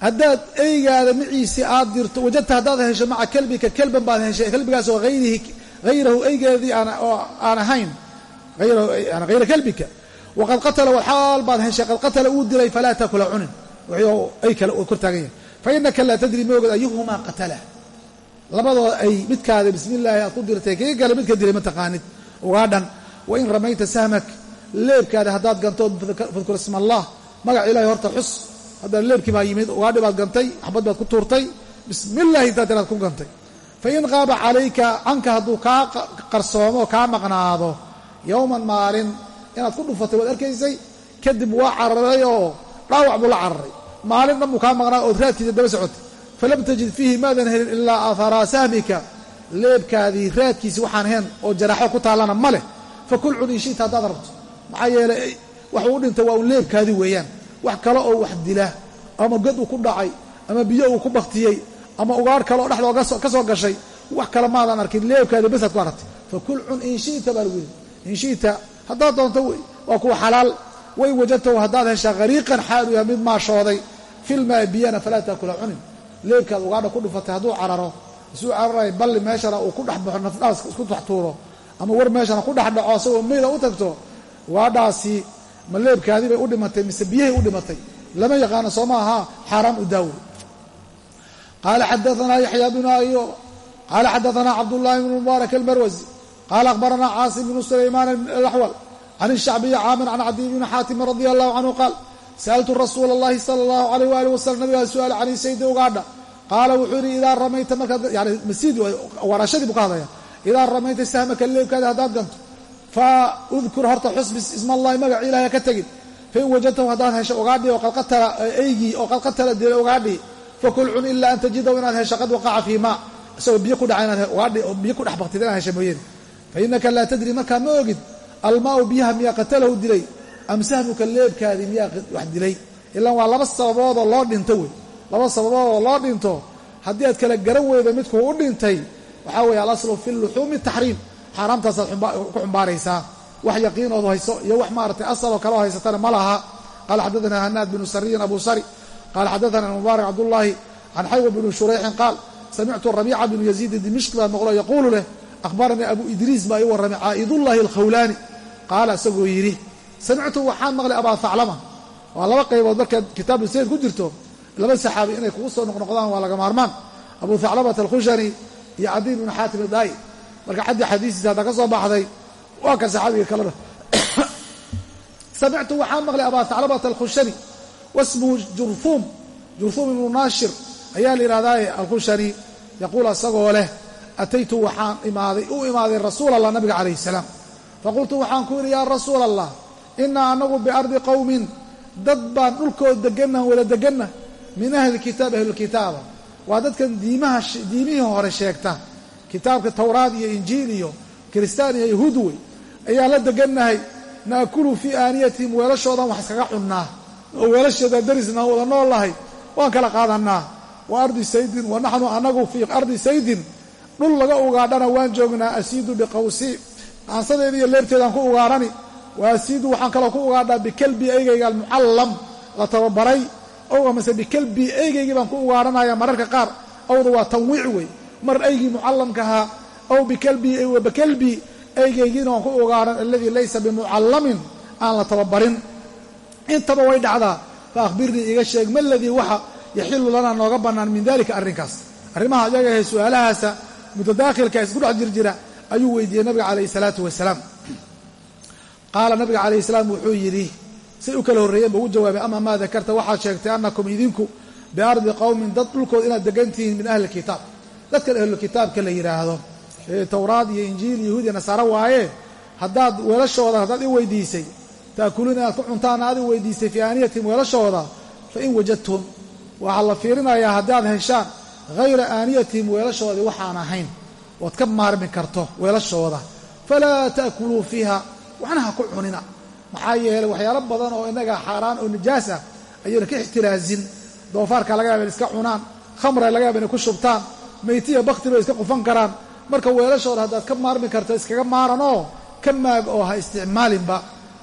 haddaad eygaada maciisi aad dirto wajadta haddaad hesho maca kalbika kelban baad heshay kelbigaasoo hayrihi hayrahu eygeedii oo aan ahayn hayra kalbika waqad qatala waxaal baad heshay qad qatala uu dilay falaa taakula cunin wuxuu ay kale kor taagan yahay fa inaka laa tadri ma ogod ayuhumaa qatala labadooda ay midkaada bismi illaahi aad ku dirtay kii kale midka dilay ma taqaanid ugaadhan wain ramayta sahmak leebkaada haddaad gantood fadkur isma allah magac ilahay horta xus haddana leebkii baa yimid ugaadhi baad gantay axbad baad ku tuurtay bismi illaahi intaad tiraad ku gantay fain qaaba calayka canka hadduu kaa qarsoomo kaa maqnaado yowman maalin inaad ku dhufatay waad arkaysay kadib waa cararay oo dhaawac buu la cararay. Maalin dhan buu kaa maqnaa ood raadkiisa daba socotay. Falam tajid fiihi maadan helin ilaa aharaa sahmika leebkaadii raadkiisi waxaan ahayn oo jaraaxo ku taallana ma leh. Fakul cun inshita haddaad rabto maxaa yeelay waxuu u dhintay waa un leebkaadii weeyaan. Wax kale oo wax dila ama god uu ku dhacay ama biyo uu ku baktiyey ama ugaadh kale oo dhexdoo ka soo gashay. Wax kale maadan arkin leebkaadii basaad ku aragtay. Fakul cun inshita baa lagu yidhi inshita haddaad doonto waa kuwa xalaal. Way wajadtahu haddaad heshaa hariiqan xaalu yahay mid maashooday. Filmaa biyana falaa taakula cunin. Leebkaad ugaadha ku dhufatay hadduu cararo isuu cararay balli meeshana uu ku dhex baxo nafdhaas isku tax tuuro ama war meeshana ku dhex dhaco asagoo meyda u tagto waadhaasi ma leebkaadii bay u dhimatay mise biyahay u dhimatay. Lama yaqaano soo maaha xaaraam u daawo. Qaala xadaanaa yaxya bnu ayo qaala xadaanaa cabdullahi bnu mubaarak almarwasi qaala akhbaranaa caasim bnu sulaymaan alaxwal can ishacbiyi caamir can cadiy bni xaatimin radi allahu canhu qaal sa'altu rasuula allahi sala allahu alayh waalih wasalam nabigaa su'aal cani saydi ugaadha qaala wuxuu yidhi idaa ramayta markaad yani masiid warashadii buu ka hadlaya idaa ramayta sahmaka leebkaada haddaad ganto fa udkur horta xusbi ismallahi magaci ilahay ha ka tegin fain wajadtahu haddaad hesho ugaadhi oo qadqatala eygii oo qadqatala dila ugaadhi fakul cun ilaa an tajidahu inaad hesho qad waqaca fii maa isagoo biyo ku dhaca inaad ugaadhi oo biyo ku dhex baktid inaad hesho mooyeene fa innaka laa tadri markaa ma ogid almaau biyaha miyaa qatalahu dilay am sahmuka leebkaadii miyaa wax dilay ilaan waa laba sababoodoo loo dhinto wey laba sababoodoo loo dhinto haddii aad kala garan weydo midkuu u dhintay waxaa weeye alaslu fi luxuumi taxriim xaaraamtaasaad ku xumbaaraysaa wax yaqiinood hayso iyo wax maaratay asaloo kaleo haysatana ma laha qaala xadaana hanaad binu sariyin abu sari qaala xadaana mubaarak cabdullaahi can xaywa bni shurayxin qaal samictu rabiica bnu yaziid dimishqi baa maqlo yaquulu leh akhbaranii abu idriis baa ii warramay caa'idullahi alkhawlaani qaala isagoo yidhi samictu waxaan maqlay abaa haclama waa laba qaybood markaad kitaabu sayd ku jirto laba saxaabi inay kugu soo noqnoqdaan waa laga maarmaan abu haclamata alkhushani iyo cadiy bnu xaatim idaa'i marka xaddii xadiisiisa haddaa ka soo baxday waa ka saxaabiga kalena samictu waxaan maqlay abaa haclamata alkhushani wasmuhu jurhuum jurhuum ibnu naashir ayaa la yidhahdaaye alkhushani ataytu waxaan imaaday u imaaday rasuul allah nabiga calayh salaam faqultu waxaan ku yidhi yaa rasuula allah inaa anagu biardi qowmin dad baan dhulkood degannahan wala deganna min ahli kitaab ahlulkitaaba waa dadkan diimaha diimihii hore sheegta kitaabka towraad iyo injiil iyo kiristaan iyo yahuud wey ayaan la degannahay naakulu fii aaniyatihim weelashoodan wax iskaga cunnaa oo weelasheedaan darisna wada nool lahay waan kala qaadannaa wa ardi saydin wa naxnu anagu fii ardi saydin dhul laga ugaadhana waan joognaa asiidu biqawsi. Qaansadeeda iyo leebteedaan ku ugaarhani wa asiidu waxaan kaloo ku ugaadhaa bikalbi eygayga almucallam la tababaray. Ow amase bikalbi eygaygii baan ku ugaarhanaya mararka qaar. Awda waa tanwiic wey. Mar eygii mucallamkahaa ow bikalbi bikalbi eygaygiina waan ku ugaaran aladii laysa bimucallamin aan la tababarin. Intaba way dhacdaa. Fa akhbirnii iga sheeg ma ladii waxa yaxilu lanaa nooga bannaan min dalika arrinkaas? Arrimaha iyaga ahe su'aalahaasa mutadaakhilka isku dhex jirjira ayuu weydiiyey nabiga calayhi salaatu wasalaam. Qaala nabiga calayhi salaam wuxuu yidhi say u kala horreeyeen ba ugu jawaabay ama maa dakarta? Waxaad sheegtay annakum idinku biardi qowmin dad dhulkood inaad degantihiin min ahli kitaab. Dadkan ahlulkitaabka la yidhaahdo towraad iyo injiil yahuud iyo nasaaro waaye haddaad weelashooda haddaad i weydiisay taakuluuna inaad ku cuntaan aad i weydiisay fii aaniyatihim weelashooda fa wajadtum waxaa la fiirinayaa haddaad heshaan hayra aaniyatihim weelashoodii waxaan ahayn ood ka maarmi karto weelashooda falaa ta'kuluu fiiha waxna ha ku cunina maxaa yeeley waxyaalo badan oo innaga xaaraan oo nijaas ah ayayna ka ixtiraazin doofaarka laga yaaba in iska cunaan khamra laga yaaba inay ku shubtaan meytiya bakti bay iska qufan karaan marka weelashooda haddaad ka maarmi karto iskaga maaran oo ka maag oo ha isticmaalinba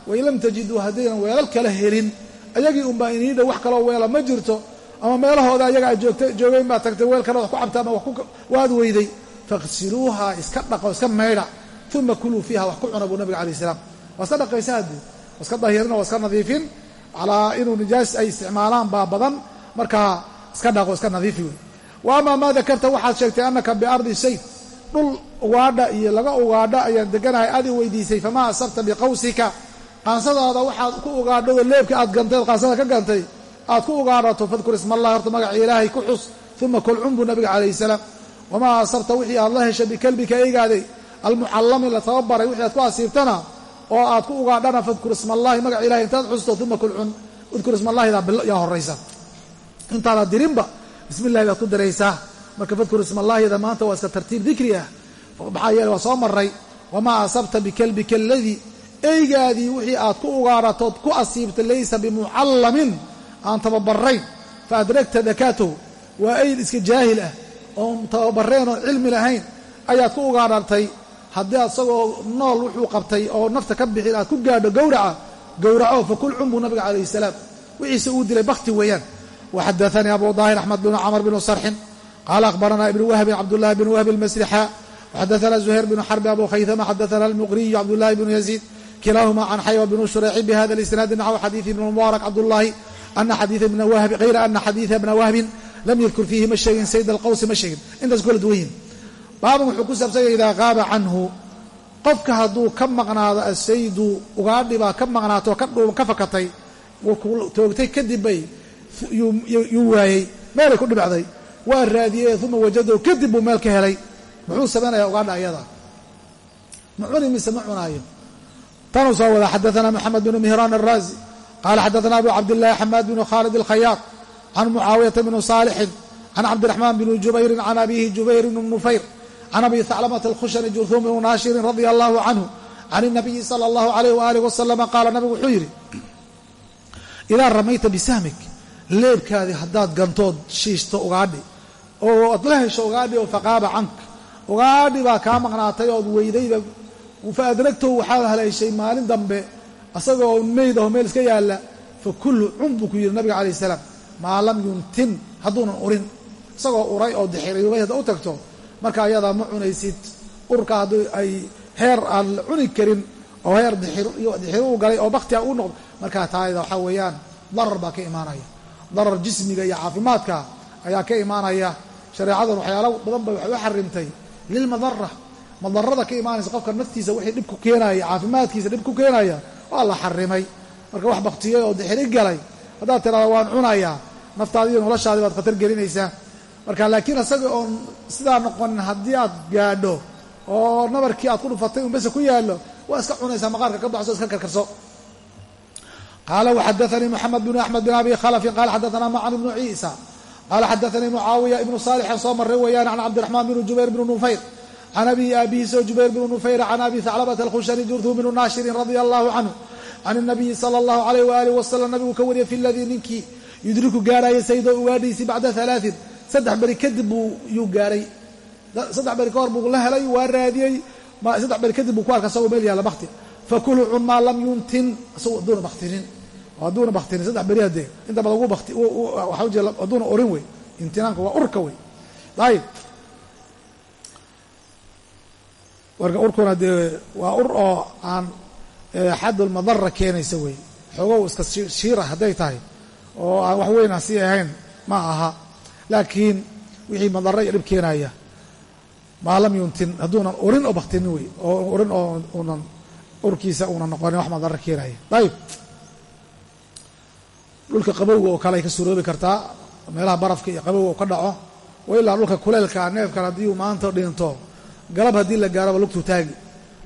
wain lam tajiduu haddaynan weelal kala helin ayagii unbaa iniidha wax kaloo weela ma jirto ama meelahooda ayaga aad joogta joogeen baad tagtay weelkana wax ku cabta ama waad weyday. Faqsiluuha iska dhaqo iska maydha uma kuluu fiiha wax ku cuna buu nabiga alayh salaam. Waa iska dhaqaysa haddii. Waa iska dahirin waa iska nadiifin. Calaa inuu nijaas ay isticmaalaan baa badan. Markaa iska dhaqo iska nadiifi wey. Wa amaa maa dakarta waxaad sheegtay annaka biardi sayd dhul ugaadha iyo laga ugaadho ayaan deganahay aad i weydiisay famaa asabta biqawsika. Qaansadaada waxaad ku ugaadhado leebka aad gantay qaansada ka gantay aad ku ugaadhato fadkur ismallahi horta magaca ilaahay ku xus uma kolcun buu nabiga calayhi salaam. Wamaa asabta wixii aad la heshay bikalbika eygaaday almucallami la tababaray wixii aad ku asiibtana oo aad ku ugaadhana fadkur ismallahi magaca ilahay intaad xusto uma kolcun udkur ismallahidaa yaa horaysa intaada dirinba bismi baad ku daraysaa marka fadkur ismallahida maanta waa iska tartiib dikri ah. Maxaa yeele waa soo maray wamaa asabta bikalbika aladii eygaadii wixii aad ku ugaaratood ku asiibtay laysa bimucallamin aan tababarayn fa adragta dakaatahu waa ayl iska jaahil ah oon tababareen oon cilmi lahayn ayaad ku ugaadhartay. Haddii asagoo nool wuxuu qabtay oo nafta ka bixin aad ku gaadho gowraca gowraco fakul cun buu nabiga calayhi salaam wixiise uu dilay bakti weeyaan. أحمد بن عمر بن bn قال أخبرنا sarxin وهب ahbaranaa ibn wahbin cabdulahi bn wahbi masrixa xadaana zuhayr bn xarbi abu khaytama xadaana almuqriyu cabdulahi bn yaziid kilaahuma can xaywa bn shureyci bihada isnaadi naxw xadiidi ibn mubaarak cabdulaahi ana xadiia bna wahbi hayra ana xadiia bna wahbin lam yadkur fiihi ma sheegin sayd alqawsi ma sheegin intaas kula duwan yihiin baaban wuxuu ku saabsanya idaa qaaba canhu qofka hadduu ka maqnaado asaydu ugaadhi baa ka maqnaatoo ka dhuum ka fakatay toogtay kadib bay yuu waayey meelay ku dhibacday waa raadiyey uma wajadow kadib buu meel ka helay muxuu samaynayaa ugaadha ayada cuni mise ma cunaayo tanuu soo wada xadaana maxamed bnu mihraan araazi qaala xadaثna abu cabdillahi xamaad bn khaalid الkhayaaq can mucaawiyata bn saalixin can cabdiraxmaan bn jubayrin can abihi jubayr bn nufayr can abi haclamata alkhushani jurhum bnu naashirin radia allahu canhu can الnabiyi salى اllahu alayh waalih wasalama qaala nabigu wuxuu yidhi idaa ramayta bisahmik leebkaadii haddaad gantood shiishto ugaadhi oo ad la hesho ugaadhi oo faqaaba canka ugaadhi baa kaa maqnaatay ood weydayba fa adragtow waxaad haleeshay maalin dambe asagoo meyd aho meel iska yaalla fa kullu cun buu ku yidhi nabiga calayh salaam maa lam yuntin hadduunan urin. Isagoo uray oo dixiriyogay hadda u tagto. Marka ayadaa ma cunaysid. Urka haddii ay heer aan la cuni karin oo heer dixiro u galay oo baktia u noqdo. Markaa taayada waxaa weeyaan darar baa ka imaanaya. Darar jismiga iyo caafimaadka ayaa ka imaanaya. Shareecadan waxyaalo badan bay waxay u xarimtay lilmadara madarada ka imaanaysa qofka naftiisa wixii dhib ku keenaya caafimaadkiisa dhib ku keenaya waa la xarimay. Marka wax baktiyay oo dixiri galay. Haddaad tirahda waan cunayaa naftaadiiyo noloshaadii baad khatar gelinaysaa marka laakiin isaga oon sidaa noqonin haddii aad gaadho oo nabarkii aad ku dhufatay un bese ku yaallo waa iska cunaysaa maqaarka ka baxso iska karkarso. Qaala waxadaanii moxamed bnu axmed bin abi khalafin qala xadaanaa macan ibnu ciisa. Qaala xadaanii mucaawiya ibnu saalixan soo marray weeyaan can cabdiraxmaan bn jubayr bn nufayr can abihi aabihiisa jubayr bn nufayr can abi haclabata alkhushani jurhum bnu naashirin radia allahu canhu can nabiyi sala allahu alayh waaalih wasalam nabigu ka wariyay fi ladii ninkii yudriku gaarhaayay saydo ugaadhiisii bacda alaain saddex beri kadib buu yuu gaahay saddex beri ka hor buu la helay waa raadiyey saddex beri kadib buu ku arka isagoo meel yaalla bakti fakulhu cun maa lam yuntin isagoo aduuna baktinin adduuna baktinin saddex beri hadee inta badan waxa ujeeda adduuna orin wey imtinaanka waa urka wey ayib marka urkuna dee waa ur oo aan xadulmadara keenaysa wey. Xoogow iska shiira hadday tahay oo aan wax weyn aan sii ahayn ma aha. Laakiin wixii madara iyo dhib keenaya maa lam yuntin hadduunan urin oo baktinin wey oo urin oo unan urkiisa uunan noqonin wax madara keenaya. Ayib dhulka qabowga oo kale ay ka suroobi kartaa meelaha barafka iyo qabowga oo ka dhaco wa ilaa dhulka kuleelka neefkan haddii uu maanta dhinto galab haddii la gaaraba lugtuu taagi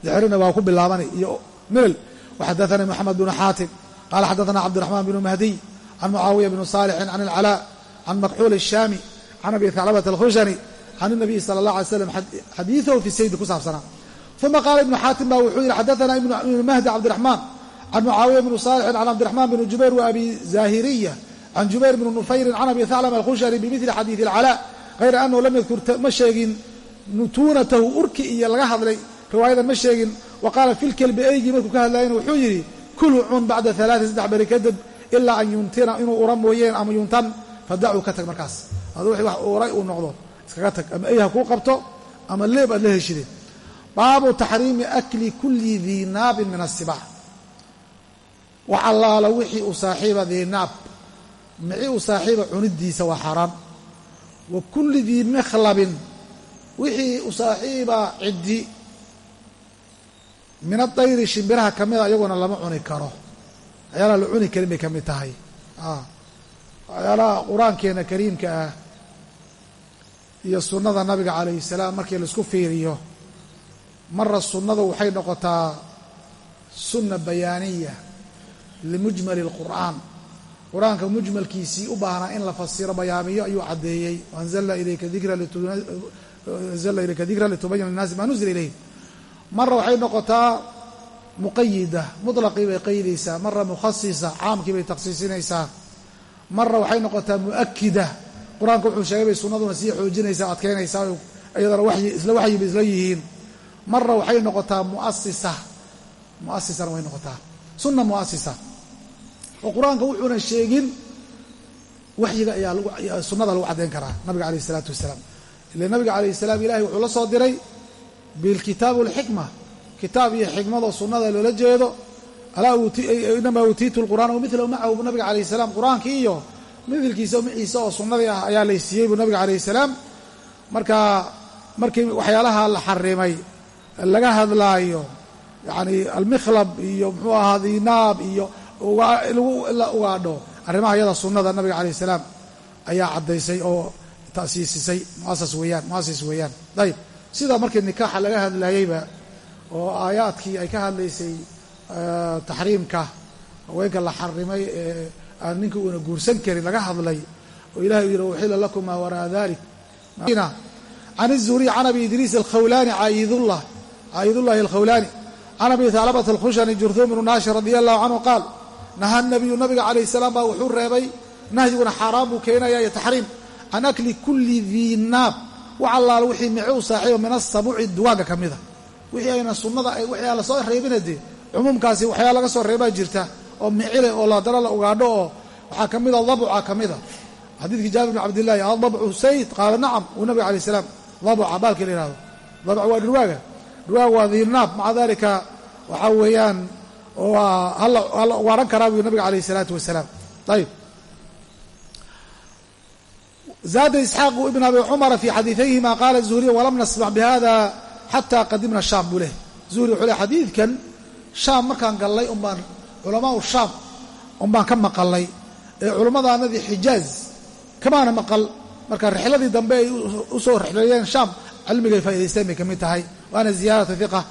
dixirina waa ku bilaabanay iyo milal waxadaanii moxamed bnu xaatim qaala xadaana cabdiraxmaan bnu mahdiy can mucaawiya bni saalixin can alcalaa can makxuul الshaami can abi haclabata alkhushani can الnabiy sala اllah alay slam xadiiثahu fi saydi ku saabsanaa uma qaala ibnu xaatim ba wuxuu yihi xadaana ibnu mahdi cabdiraxmaan can mucaawiya bni saalixin can cabdiraxmaan bni jubayr wa abi zahiriya can jubayr bni nufayrin can abi haclaba alkhushani bimili xadiiثi اlcalaa hayra anahu lam yadkur ma sheegin nutuunatahu urki iyo laga hadlay riwaayadan ma sheegin. Wa qaala fi lkelbi eygii markuu ka hadlayana wuxuu yidhi kulu cun bacda alaain saddex beri kadib ilaa an yuntina inuu ura mooyeen ama yuntan fadacuu ka tag markaas. Adu wax uray uu noqdo iskaga tag. Ama ey ha kuu qabto ama leeb aad la heshideen baabu taxriimi akli kulli dii naabin min asibaax wax allaala wixii u saaxiiba dii naab. Mici u saaxiiba cunidiisa waa xaaraan wa kulli dii mikhlabin wixii u saaxiiba ciddi. Min adayri shimbiraha ka mida iyaguna lama cuni karo. Waxyaalaha la cuni karin bay ka mid tahay. Waxyaalaha qur'aankeena kariimka ah iyo sunnada nabiga calayhi salaam markii la isku fiiriyo mara sunnadu waxay noqotaa sunna bayaaniya limujmali اlqur'aan qur'aanka mujmalkiisii u baahnaa in la fasiro bayaamiyo ayuu caddeeyey. Anzalna ilayka dikra dikra litubayina linnaasi maa nuzila ilayhim mara waxay noqotaa muqayida muطlaqii bay qaydaysaa mara mukhasisa caamkii bay takhsiisinaysaa mara waxay noqotaa mu'akida qur'aanka wuxuu sheegay bay sunnaduna sii xoojinaysaa adkeynaysaa iyadana isla waxyi bay isla yihiin mara waxay noqotaa muasisa muasisana way noqotaa sunna muasisa oo qur'aanka wuxuuna sheegin waxyiga ayaa sunnada lagu caddayn karaa nabiga alayh isalaatu wasalaam ila nabiga calayh salaam ilahay wuxuu la soo diray bilkitaabi walxikma kitaab iyo xikmadoo sunnada loola jeedo. Inamaa uutiitu lqur'aan milahu macahu bu nabiga calayh salaam qur'aankii iyo midilkiisa o maciisa oo sunnadii ah ayaa laysiiyey buu nabiga calayh salaam. Marka markii waxyaalaha la xarimay laga hadlaayo yacni almikhlab iyo muxuu ahaa dinaab iyo la ugaadho arrimaha iyada sunnada nabiga calayh salaam ayaa caddaysay oo ta'siisisay muasas weeyaan muasis weeyaan. Ayib sida markii nikaaxa laga hadlayeyba oo aayaadkii ay ka hadlaysay taxriimka haweenka la xarimay ee aan ninka uuna guursan karin laga hadlay oo ilahay u yidhi uxila lakum wara'a dalik can الzuhriy can abi idriis alkhawlani caayidullah. Caayidullahi alkhawlani can abi haclabat alkhushani jurhum bnu naashi radi allahu canhu qaal naha nabiyu nabiga calayh salaam baa wuxuu reebay nahyiguna xaaraan buu keenaya iyo taxriim can akli kuli dii naab. Wax allaala wixii mice u saaxiiba min asabuci duwaanka ka mida wixii ayna sunnada wixii aan la soo reebina dee. Cumuumkaasi waxyaa laga soo reebaa jirta oo micile oo ladara la ugaadho oo waxaa ka mida dabca ka mida xadiidkii jaabir bn cabdillahi adabcu sayd? Qaala nacam uu nabiga alay salaam dabca baalkii la yihahdo dabc waa dhurwaaga dhurwaaga waa diinaab maca dalika waxaa weeyaan hala ugaaran karaa buu nabiga alayh isalaatu wasalaam. Ayib zaada isxaaqu ibn abi cumara fi xadiiثayhima qaala zuhriy walam nasmac bihada xata qadimna shaam buu leh zuhri wuxuu leh xadiidkan shaam markaan gallay unbaan culamaau shaam unbaan ka maqalay ee culimmadaanadii xijaaz kamaana maqal marka rixladii dambe ay u soo rixleeyeen shaam cilmigay faa'idaysteen bay ka mid tahay waana ziyaaratu hiqa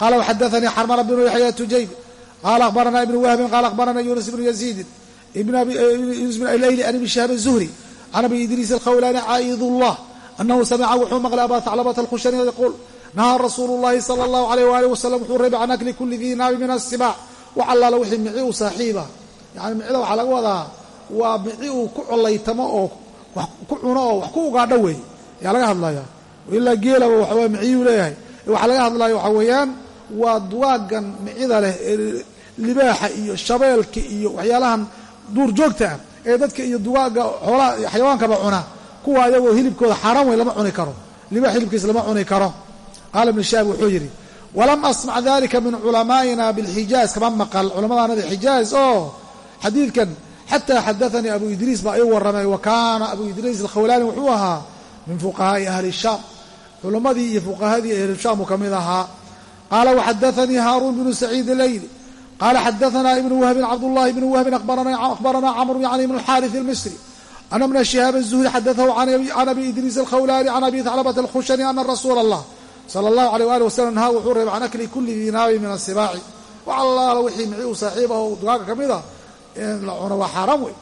qaala waxadaanii xarmana bnu yaxya tujayb qaala akhbarana ibnu wahbin qaala akhbarana yunus ibnu yaziidin yunus bn alayli an ibni shihab zuhri can abi idriis alkhawlaani caa'idullah anahu samica wuxuu maqlay aba haclabata alkhushani yaquul nahaa rasuulu llahi sala allahu alayh waalih wasalam wuxuu reebay can akli kuli dii naabi min asibaac wax allaala wixii mici u saaxiiba yani micida waxaa laga wadaa waa mici uu ku collaytamo oo ku cuno oo wax ku ugaadho weey ayaa laga hadlaya ilaa geelaba waxaweye miciyuu leeyahay waxaa laga hadlaya waxaa weeyaan waa duwaagan micida leh ee libaaxa iyo shabeelka iyo waxyaalahan duur joogta ah ee dadka iyo duwaaga xoolaha xayawaankaba cuna. Kuwa ayagoo hilibkooda xaaraan weyn lama cuni karo. Libaax hilibkiisa lama cuni karo. Qaala ibnu shaab wuxuu yidhi walam asmac dalika min culamaa'ina bilxijaaz. Kama maqal culamadaanada xijaaz? Oo xadiidkan xataa xadaanii abu idriis baa iu warramay wa kaana abu idriis alkhawlaani wuxuu ahaa min fuqahaa'i ahli shaam. Culammadii iyo fuqahadii ahlushaam uu ka mid ahaa. Qaala waxadaanii haaruun bnu saciid alayli qaala xadaanaa ibnu wahbin cabdullahi ibnu wahbin akhbaranaa camru yani ibnu xaarith almisri ana bna shihaab azuhri xadaahu can abi idriis alkhawlaani can abi haclabata alkhushani ana rasuula allah sala allahu aleyh waali wasalam nahaa wuxuu reebay can akli kuli dinaabi min asibaaci wax allaala wixii mici u saaxiib ah oo dugaaga ka mid a in la cuno waa xaaraan wey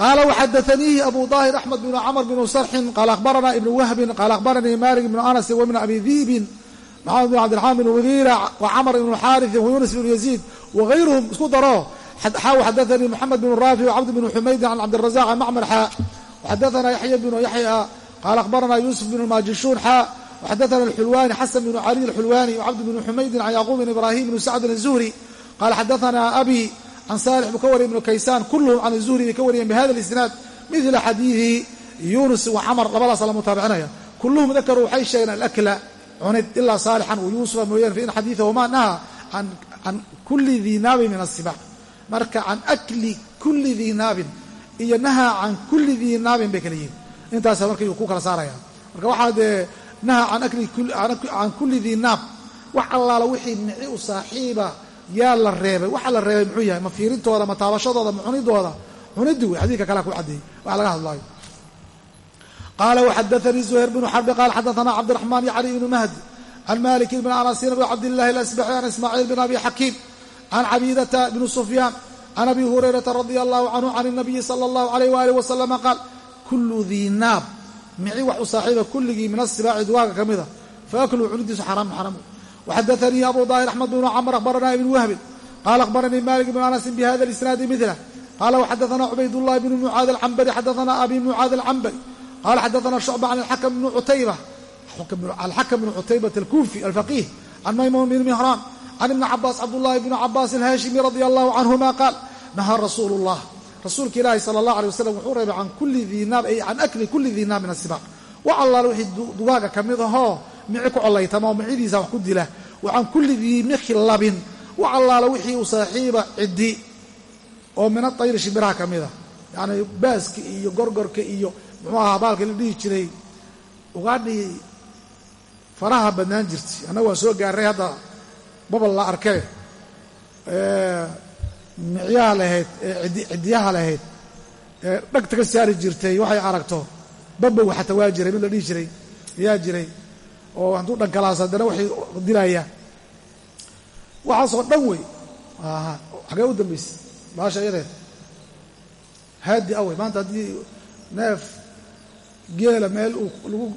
qaala waxadaaniihi abu daahir axmed bnu camr bnu sarxin qaala akhbaranaa ibnu wahbin qaala akhbaranii malik bnu anasin wabn abi diibin maxamed bn cabdiraxmaan bn mugiira wacamr ibnu xaariثin wayunis bnu yaziid wagayruhum isku daro xaw xadaanii moxamed bnu raafic wcabd bnu xumaydin can cabdirazaq can macmar xaa waxadaanaa yaxya bnu yaxya qaala akhbaranaa yuusuf bnu maajishuun xaa waxadaana alxulwaani xasan bnu cali alxulwaani wcabd bnu xumaydin can yacquub bn ibrahim bnu sacdin azuhri qaala xadaanaa abi can saalix buu ka wariyay ibnu kaysaan kulluhum can zuhri bay ka wariyeen bihada isnaad midla xadiidi yunus wa camar labadaas la mutaabicinaya kulluhum dakaruu waxay sheegeen alakla cunid ilaa saalixan wa yuusufa mooyaane fain xadiidahumaa naha. Can kuli dii naabin min asibac marka can akli kuli dii naabin. Iyo naha can kuli dii naabin bay kala yihiin intaasa marka yuu ku kala saaraya. Marka waxaa dee naha can kuli dii naab. Wax allaala wixii mici u saaxiiba yaa la reebay. Waxa la reebay muxuu yahay? Ma fiirintooda ma taabashadooda ma cunidooda cuniddi wey xadiidka kalea ku caddeeyey waxa laga hadlaayo qala wxadaanii zuhayr bnu xarbi qaal xadaana cabdiraxmaan yacni ibnu mahdi can malik bn anasin abi cabdillahi alasbaxi can ismaaciil bin abi xakiim can cabiidata bni sufyaan can abi hurayrata radia allahu canhu can inabiyi sala allahu alayh waalih wasalama qaal kullu dii naab mici wax u saaxiiba kulligii min asibaaci duwaaga ka mida faakluhu cunidiisu xaraam xaraam waxadaanii abu daahir axmed bnu camr ahbaranaa ibn wahbin qaala ahbaranii malik bn anasin bihada lisnaadi milah qaala waxadaana cubaydullahi bnu mucaad alcambari xadaana abi mucaad alcambari qala xadaana shucba can aakam bni cutayba alxakam bni cutaybat alkufi alfaqiih can maymun bn mihraan can ibni cabaas cabdullahi bni cabaas alhaashimi radia allahu canhuma qaal nahaa rasuulu llah rasuulka ilaahi sala allah alay wasalam wuxuu reebay can kulli diinaab ay can akli kulli diinaab min asibaaq wax allaale wixii dugaaga ka mid ahoo mici ku collaytama oo micidiisa wax ku dila wa can kulli dii miki labin wax allaale wixii uu saaxiiba ciddi oo min atayri shimbiraha ka mid a yacni baaska iyo gorgorka iyo muxuu ahaa baalka la dhihi jiray ugaadhii faraha badnaan jirtay. Annaga waan soo gaarray hadda babal la arkee micyaha lahayd ee ciddiyaha lahayd ee dhagta ka saari jirtay waxay aragto babow xataa waa jiray mid la dhihi jiray ayaa jiray. Oo hadduu dhankalaas haddana waxay dilayaa waxaasoo dhan wey. Xagee u dambaysa baasha iyadeed. Haadi awey maanta haddii neef geela meel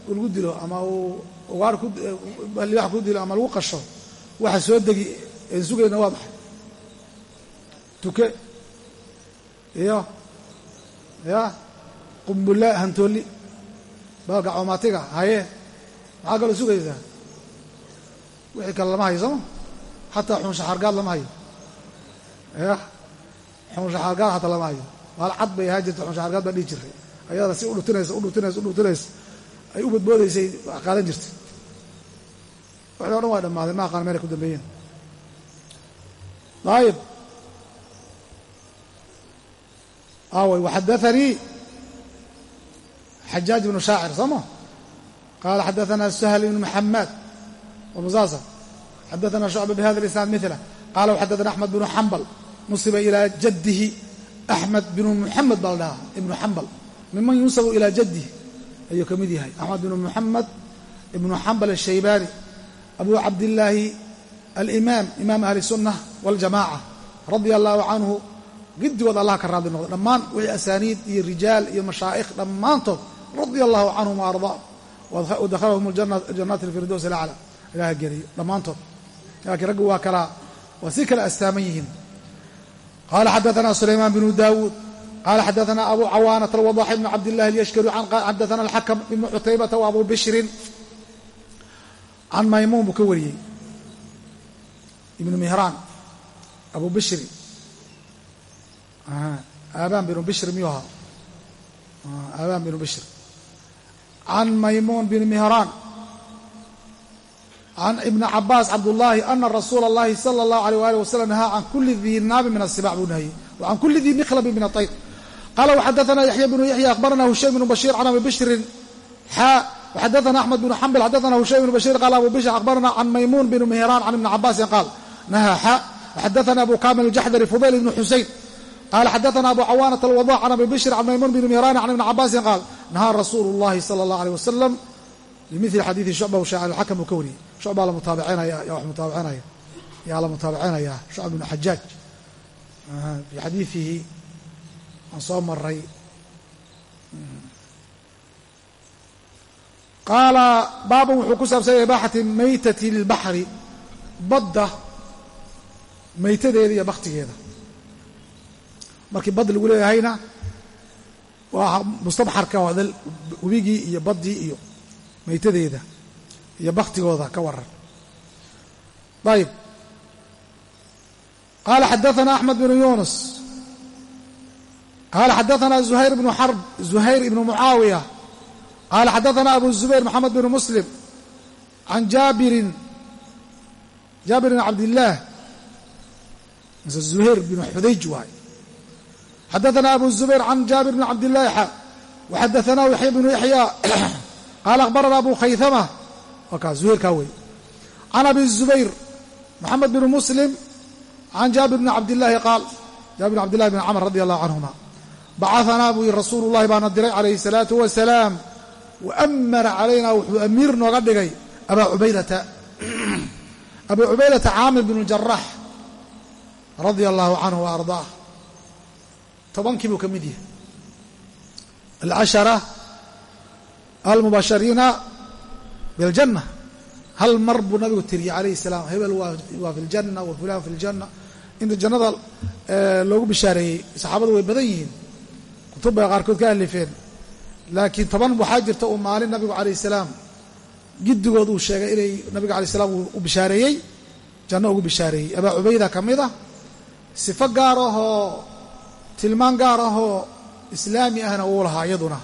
lagu dilo ama uu ugaar libax ku dilo ama lagu qasho waxa soo degi een sugayna waa maxay? Tuke. Iyo ya qumbula hantooli. Baalka coomaatiga haye. Maxaa kaloo sugaysaa wixii kale lama hayo sooma xataa xunshaxargaad lama hayo. Ya xunshaxargaad xataa lama hayo. Maal cad bay ahaan jirta xunshaxargaad baa dhihi jiray ayada si udhutinaysa udhutinaysa udhutinaysa ay u badboodaysay qaadan jirtay. Waxi o dhan waa dhammaadeen ma aqaan meelay ku dambeeyeen. Ayib awey waxadaanii xajaaj ibnu shaacir soo ma? Qaala xadaana sahl ibnu maxamaad wamusaasa xadaana shucba bihada lisnaad mila qaala waxadana axmed bnu xambal nusiba ilaa jaddihi axmed bnu muxamed baa la dhahaa ibnu xambal miman yunsabu ilaa jaddihi ayuu ka mid yahay. Axmed bnu muxamed ibnu xambal ashaybaani abu cabdillaahi alimaam imaam ahli sunna waljamaca radia allahu canhu giddigood allah ka raadli noqdo dhammaan wixii asaaniid iyo rijaal iyo mashaa'ikh dhammaantood radia allahu canhum wa ardaa wadakhalahum jannaati alfirdows alacla ilaha geliyo dhammaantood. Laakiin raggu waa kala waa si kala astaaman yihiin. Qala xadaana sulaymaan bnu daawuud qala xadaana abu cawaanat alwadax ibn cabdillahi alyashkari xadaana alxakam ibnu cutaybata wa abu bishrin can maymuun buu ka wariyey ibnu mihraan abu bishri aabaan binu bishr miyuu ahaa aabaan binu bishr can maymuun bini mihraan can ibni cabaas cabdullaahi ana rasuula allahi sala allahu aleyh waali wasalam nahaa can kuli dii naabi min asibac buu nahayey wa can kuli dii miklabin min aayr qala wxadaana yaxya bnu yaxya akhbarana hushaym bnu bashir can abi bishrin xaa waxadaana axmed bnu xambal xadaana hushaym bnu bashir qaala abu bishr akhbarana can maymuun bn mihiraan can ibni cabaasin qaal naha xaa waxadaana abu kamil aljaxdari fudayl ibnu xusayn qaala xadaana abu cawaanat alwadac can abi bishr can maymuun bn mihiraan can ibni cabaasin qaal nahaa rasuulu llahi sala allah aleyh wasalam limili xadiidi shucba shaaci xakam uu ka wariyey shucbaa la mutaabicinaya yaa wax mutaabicinaya yaa la mutaabicinaya shucba bnu xajaaj fii xadiidihi aan soo maray qaala baaban wuxuu ku saabsanya ibaaxati maytati lilbaxri badda maytadeeda iyo baktigeeda markii bad lagu leeyahayna waa mustabxarka webigii iyo baddii iyo maytadeeda iyo baktigooda ka waran ayb qala xadaana axmed bnu yunus qala xadaana zuhayr bnu xarb zuhayr ibnu mucaawiya qala xadaana abu zubayr moxamed bnu muslim can jaabirin jaabir bn cabdillaah mise zuhayr bnu xudayj waay xadaana abu zubayr can jaabir bn cabdillahi xa waxadaanah yaxya bnu yaxya qaala akhbarana abu khaythama waa kaa zuhayrkaa wey can abi zubayr moxamed bn muslim can jaabir bni cabdillaahi qaal jaabir bn cabdillahi bn camr radi allahu canhuma bacaanaa buu yihi rasuulu llahi baana diray calayhi salaatu wasalaam. Wa amara calayna wuxuu amiir nooga dhigay abaa cubaydata. Abuu cubaydata caamir bnu jarax radia allahu canhu wa ardaah. Tobankii buu ka mid yahay. Alcashara almubashariina biاljanna hal mar buu nabigu tiriyey calayhi salaam hebel waa fi ljanna wa fulan fi ljanna inta jannada loogu bishaareeyey saxaabadu way badan yihiin kutub bay qaarkood ka alifeen. Laakiin toban waxaa jirta uu maalin nabigu calayh salaam giddigood uu sheegay inay nabiga alay salaam u bishaareeyey janno ugu bishaareeyey. Abaa cubayda ka mid ah sifo gaar ahoo tilmaan gaar ahoo islaami ahna uu lahaa iyaduna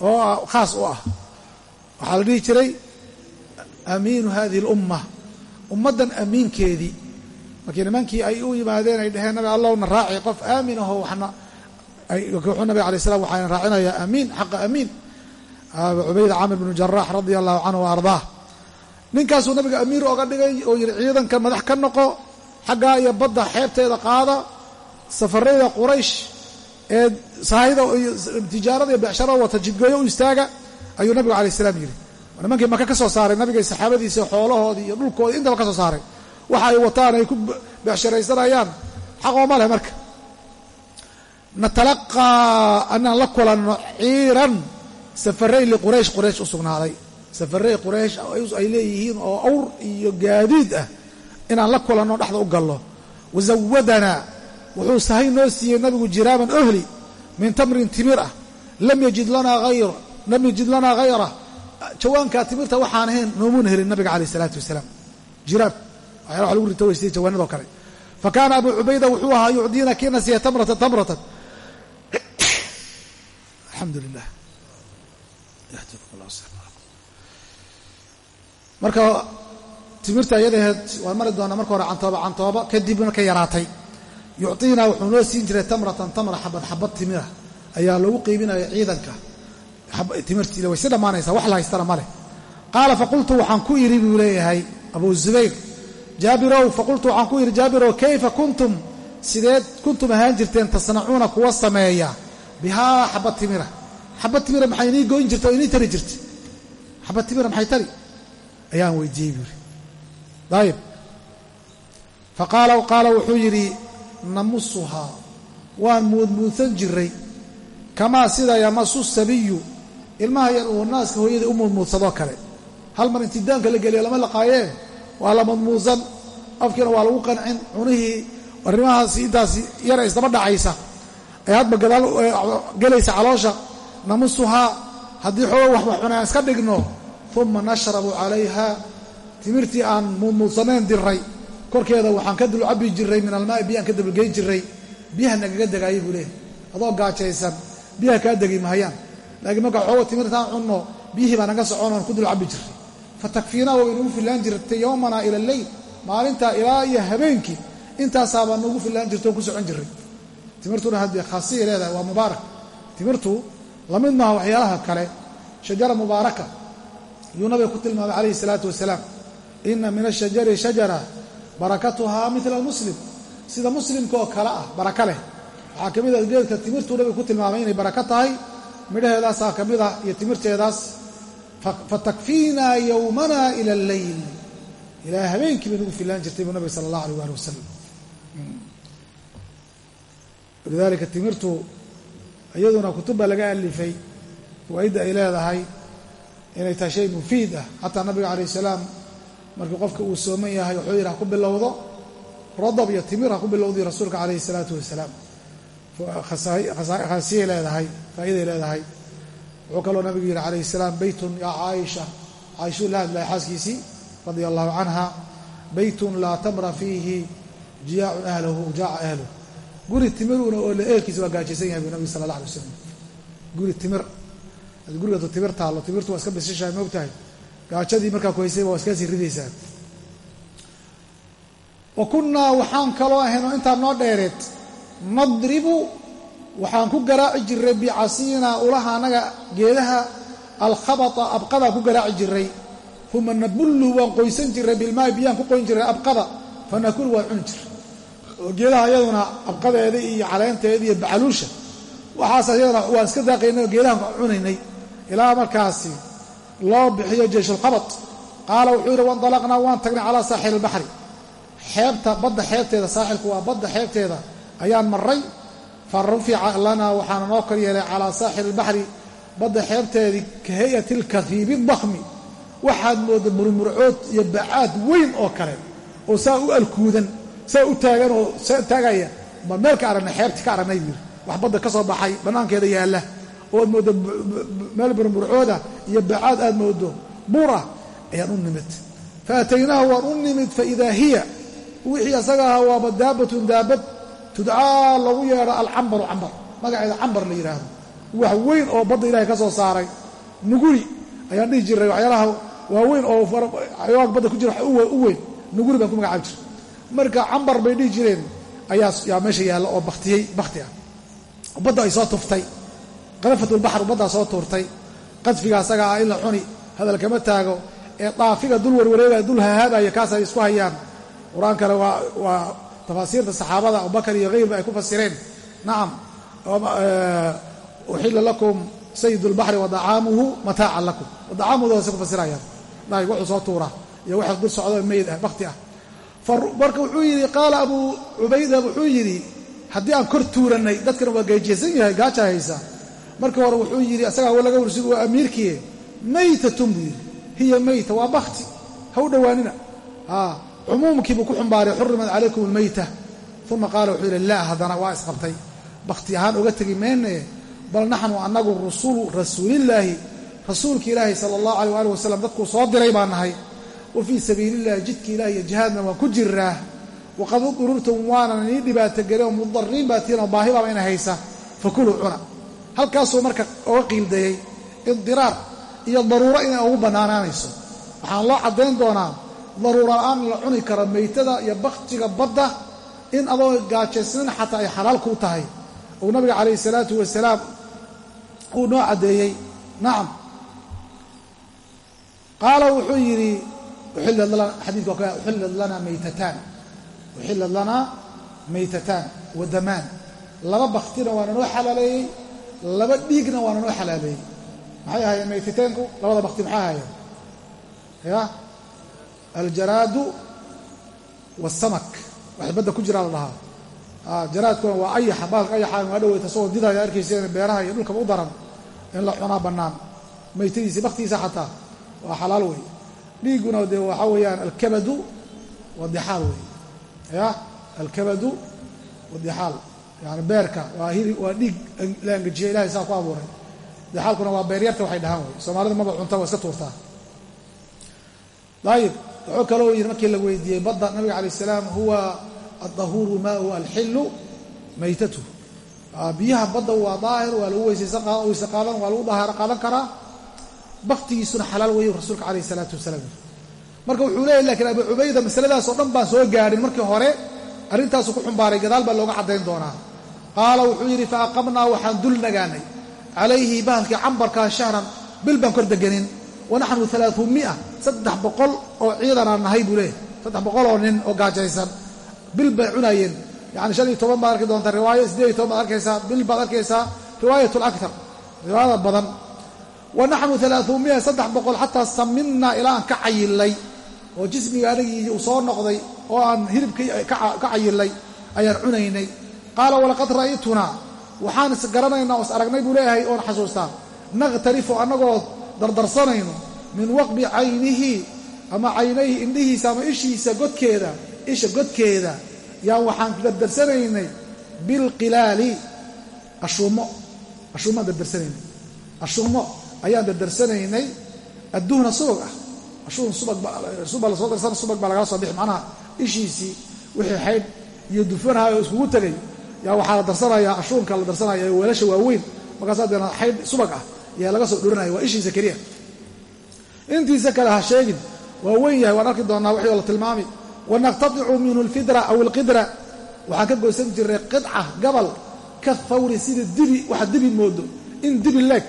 oo khaas u ah. Waxaa la dhihi jiray amiinu hadihi lumma ummaddan amiinkeedii. Markii nimankii ay u yimaadeen ay dheheen nabi allahna raaci qof aamin aho waxna wuxuu nabig alay slam waxaan raacinayaa amiin xaqa amiin. Abu cubayda camir bnu jaraax radia allahu canhu wa ardaah. Ninkaasuu nabiga amiir oga dhigay oo yidhi ciidanka madax ka noqo xaggaa iyo badda xeebteeda qaada safarayda quraysh ee iyo tijaarada iyo becshara wata jidgooyo u istaaga ayuu nabigu alay salaam yidhi. Nimankii maka ka soo saaray nabiga saxaabadiisa xoolahoodii iyo dhulkoodii intaba ka soo saaray. Waxa ay wataan ay ku becsharaysanayaan. Xaqooma leh marka natalaqaa anaan la kulanno ciiran safaray liquraysh quraysh u sugnaaday safaray quraysh ay leeyihiin oo awr iyo gaadiid ah inaan la kulanno dhexda u gallo wazawadanaa wuxuu sahay noo siiyey nabigu jiraaban ohli min tamrin timir ah lam yajid lanaa hayra lam yajid lanaa hayra jawaankaa timirta waxaan ahayn noomuuna helin nabiga calayh isalaatu wasalaam jiraab waxyaala wax lagu rito jawaanadoo kale fa kaana abu cubayda wuxuu ahaa yucdiina kiina siiya tamratan tamratan alxamdu lilah marka timirta iyadaheed waan mari doonaa marka hore cantooba cantooba kadib markay yaraatay. Yucطiinaa wuxuu noo siin jiray tamratan tamra xabad xabad timira. Ayaa lagu qiibinaya ciidanka. Timirtiile way si dhammaanaysaa wax la haystana ma leh. Qaala faqultu waxaan ku idhi buu leeyahay abu zubayr. Jaabirow faqultu waxaan ku idhi jaabirow kayfa kuntum? Sideed kuntum ahaan jirteen tasnacuuna kuwa sameeya bihaa xabad timira. Xabad timira maxay inii goyn jirta oo inii tari jirta xabad timira maxay tari? Ayaan weydiiyey buuri dayib faqaala qaala wuxuu yidhi namusuhaa waan muudmuudsan jiray kamaa sida yamasu sabiyu. Ilmaha yar uu naaska hooyada u muudmuudsadoo kale. Hal mar intidaanka la geliyo lama laqaayee waa la muudmuudsan. Afkiina waa lagu qancin. Cunihii arrimahaasi intaasi yara isdaba dhacaysa ee hadba gadaal gelaysa caloosha namusuhaa haddii xooga wax wax cunaan iska dhigno uma nashrabu calayha timirtii aan muudmuudsanayn diray korkeeda waxaan ka dulcabi jiray min almaai biyaan ka dabulgeyn jiray biyaha nagaga degaayay buu leehay adoo gaajaysan biyaha kaa degi mahayaan. Laakiin marka xooga timirtaan cunno biyihii baa naga soconoon ku dulcabi jiray fatakfiinaa way nagu fillaan jirtay yowmanaa ila alleyl maalintaa ilaa iyo habeenkii intaasaabaa nagu fillaan jirta oon ku socon jiray timirtuna haddii khaasiyay leedahay waa mubaarak. Timirtu la mid maaha waxyaalaha kale shajara mubaaraka. Yuu nabiga ku tilmaamay calayhi salaatu wasalaam ina min ashajari shajara barakatuhaa mila almuslim sida muslimka oo kale ah baraka leh. Waxaa ka mid ah geedka timirtuu nabiga ku tilmaamay inay barako tahay midhaheedaasaa ka mid ah iyo timirteedaas. Fatakfiinaa yowmana ila alleyl ilaa habeenkii bay nagu fillaan jirtay buu nabiga sala allah alيh ali wasalam walidaalika timirtu iyaduna kutub baa laga alifay fawaaidda ay leedahay inay tahay shay mufiid ah. Xataa nabiga calayh salaam markii qofka uu sooman yahay wuxuu yidhi ha ku bilowdo rodab iyo timir ha ku bilowday rasuulka calayhi salaatu wasalaam. Khaasiyay leedahay faa'iday leedahay. Wuxuu kaloo nabigu yidhi calayhi salaam beytun yaa caaisha. Caaishuu la hadlaya xaaskiisii radia allahu canha beytun laa tamra fiihi jiyaacun ahlahu jaaca ahluh guri timiruna oo la eelkiisa waa gaajaysan yahay buu nabigu sala allah alay wasalam guri timir. Guriga timir taallo timirtu waa iska bisishahay moogtahay gaajadii markaa ku haysayba waa iska sii ridaysaa wa kunnaa waxaan kaloo ahaynoo intaa noo dheereed nadribu waxaan ku garaaci jiray bicasiina ulaha annaga geedaha alkhabata abqadaan ku garaaci jiray uma nabullu waan qoysan jiray bilmaayi biyaan ku qoyn jiray abqada fa nakul waan cuni jiray oo geedaha iyaduna abqadeeda iyo caleenteeda iyo bacaluusha waxaas iyaduna waan iska daaqaynay oo geedahan cunaynay. Ilaa markaasi loo bixiyo jeyshulqabad qaala wuxuu yidhi wandalaqnaa waan tagnay calaa saaxili ilbaxri xeebta badda xeebteeda saaxilku waa badda xeebteeda ayaan marray. Fa rufica lanaa waxaana noo kor yeelay calaa saaxili ilbaxri badda xeebteedii ka hayati lkahiibi dakmi waxaad moodda murmurcood iyo bacaad weyn oo kale oo saa u alkuudan saa u taagan oo saa taagaya ma meel ka aragnay xeebti ka aragnay yidhi wax badda ka soo baxay bannaankeeda yaalla. Oo aad mooddo meel murmurcooda iyo bacaad aad mooddo buur ah ayaan u nimid. Fa ataynaahu waan u nimid faidaa hiya wixii asaga ahaa waaba daabatun daabad tudcaa lagu yeedho alcambaru cambar. Magaceeda cambar la yidhaahdo wax weyn oo badda ilahay ka soo saaray nuguri ayaan dhihi jiray waxyaalaha waaweyn oo xayawaanka badda ku jira u weyn. Nuguri baan ku magacaabi jira marka cambar bay dhihi jireen. Ayaa yaa meesha yaalla oo baktiyey bakti ah badda ay soo tuftay qadafatulbaxr baddaa soo tuurtay. Qadfiga asaga ah in la cuni hadal kama taago. Ee dhaafiga dul warwareegaya dul hahaadaya kaas isku hayaan. Qur'aankale waa tafaasiirta saxaabada abubakar iyo hayrba ay ku fasireen. Nacam uxila lakum sayid lbaxri wadacaamuhu mataacan lakum. Wadacaamuhu hoose ku fasirayaan. Wuxuu soo tuura iyo waxa dul socdo meyd ah bakti ah marka wuxuu yidhi qaala abuu cubayda wuxuu yidhi haddii aan kor tuurannay dadkana waa geejeysan yahay gaaja haysa. Markii hore wuxuu yidhi asagaa laga warsid waa amiirkiie maytatun buu yidhi hiya mayta waa bakti ha u dhowaanina cumuumkii buu ku xumbaaray xurimat calaykum almayta. Uma qaala wuxuu yidhi laa haddana waa isqabtay bakti ahaan uga tegi meenne bal naxnu annagu rusulu rasuulillaahi rasuulki ilaahi sala allahu aleyh waali wasalam dadkuu soo diray baan nahay wa fii sabiilillahi jidka ilahi iyo jihaadna waan ku jiraa waqad udururtum waanan nii dhibaatogelin mudariin baa tihin oo baahi baaba ina haysa. Fakuluu cuna. Halkaasuu marka oga qiildayey idiraar iyo daruuro inay ugu bannaanaanayso waxaan loo caddayn doonaa daruura la'aan la cuni karo meytada iyo bakhtiga badda in adoo gaajaysnina xataa ay xalaal kuu tahay. Uu nabiga calayhi salaatu wasalaam uu noo caddeeyey nacam qaala wuxuu yidhi xadiidka waa uxillat lana maytataan uxillat lanaa maytataan wa damaan laba baktina waana noo xalaaleeyey laba dhiigna waana noo xalaaleeyey maxay ahaayeen maytataanku labada bakti maxay ahaayeen ya aljaraadu waasamak wax badda ku jiraa la dhahaa jaraadkuna waa ayaxa baalka ayaxa waa dhaweyta asagoo didaya arkayseen beeraha iyo dhulkaba u daran in la cunaa bannaan maytadiisa baktigiisa xataa waa xalaal wey dhiigguna dee waxaa weeyaan alkabadu wadixaal wey ya alkabadu wadixaal. Yani beerka waa hili waa dhiig la angejiya ilahay saa ku abuuray. Dixaalkuna waa beeryarta waxay dhahaan wey soomaalida maba cunta waa iska tuurtaa. Ayib wuxuu kaloo yidhi markii la weydiiyey badda nabiga alay salaam huwa adahuuru maau alxilu maytatu biyaha badda waa daahir waa lagu weyse qaadan waa lagu dahaaro qaadan karaa baktigiisuna xalaal weeye rasuulka calayh isalaatu wasalaam. Marka wuxuu leeyahy lakiin abu cubayda masaladaas oo dhan baan soo gaadhin markii hore arrintaasu ku xumbaaray gadaal baa looga caddayn doonaa. Qaala wuxuu yidhi fa aqamnaa waxaan dul nagaanay calayhi bahalkii cambarkaa shahran bil baan kor deganin wa naxnu alaaumia saddex boqol oo ciidanaan nahay buu leeyahy saddex boqol oo nin oo gaajaysan bil bay cunaayeen. Yani shan iyo toban baad arki doontaa riwaayo siddeed iyo toban baad arkaysaa bil baad arkaysaa riwaayat lakar riwaayada badan wa naxnu alaaumia saddex boqol xataa saminaa ilaa aan ka cayilay oo jismiga anagii uu soo noqday oo aan hilibkii ka cayilay ayaan cunaynay. Qaala walaqad ra'aytunaa waxaan is garanaynaa oo is aragnay buu leeyahay oon xasuustaa nakhtarifu annagoo dardarsanayno min waqbi caynihi ama caynayhi indhihiisa ama ishiisa godkeeda isha godkeeda. Yaan waxaan dardarsanaynay bilqilaali ashuumo ashuumoaan dardarsanaynay ashuumo ayaan dardarsanaynay adduhna subag ah. Ashuun subag la soo darsana subag baa lagala soo bixi. Macnaha ishiisii wixii xaydh iyo dufanaha oo iskugu tegay yaa waxaa la darsanayaa ashuunka la darsanaya weelasha waaweyn. Markaasaa deena xaydh subag ah yaa laga soo dhuranaya waa ishiisa keliya. Intiisa kale ha sheegin. Waa weyn yahay waan arki doonaa wixii oo la tilmaami. Wanaqtadicu minhu alfidra aw alqidra. Waxaan ka goysan jirnay qidca gabal ka thawri sida dibi waxa dibi moodo. In dibi leeg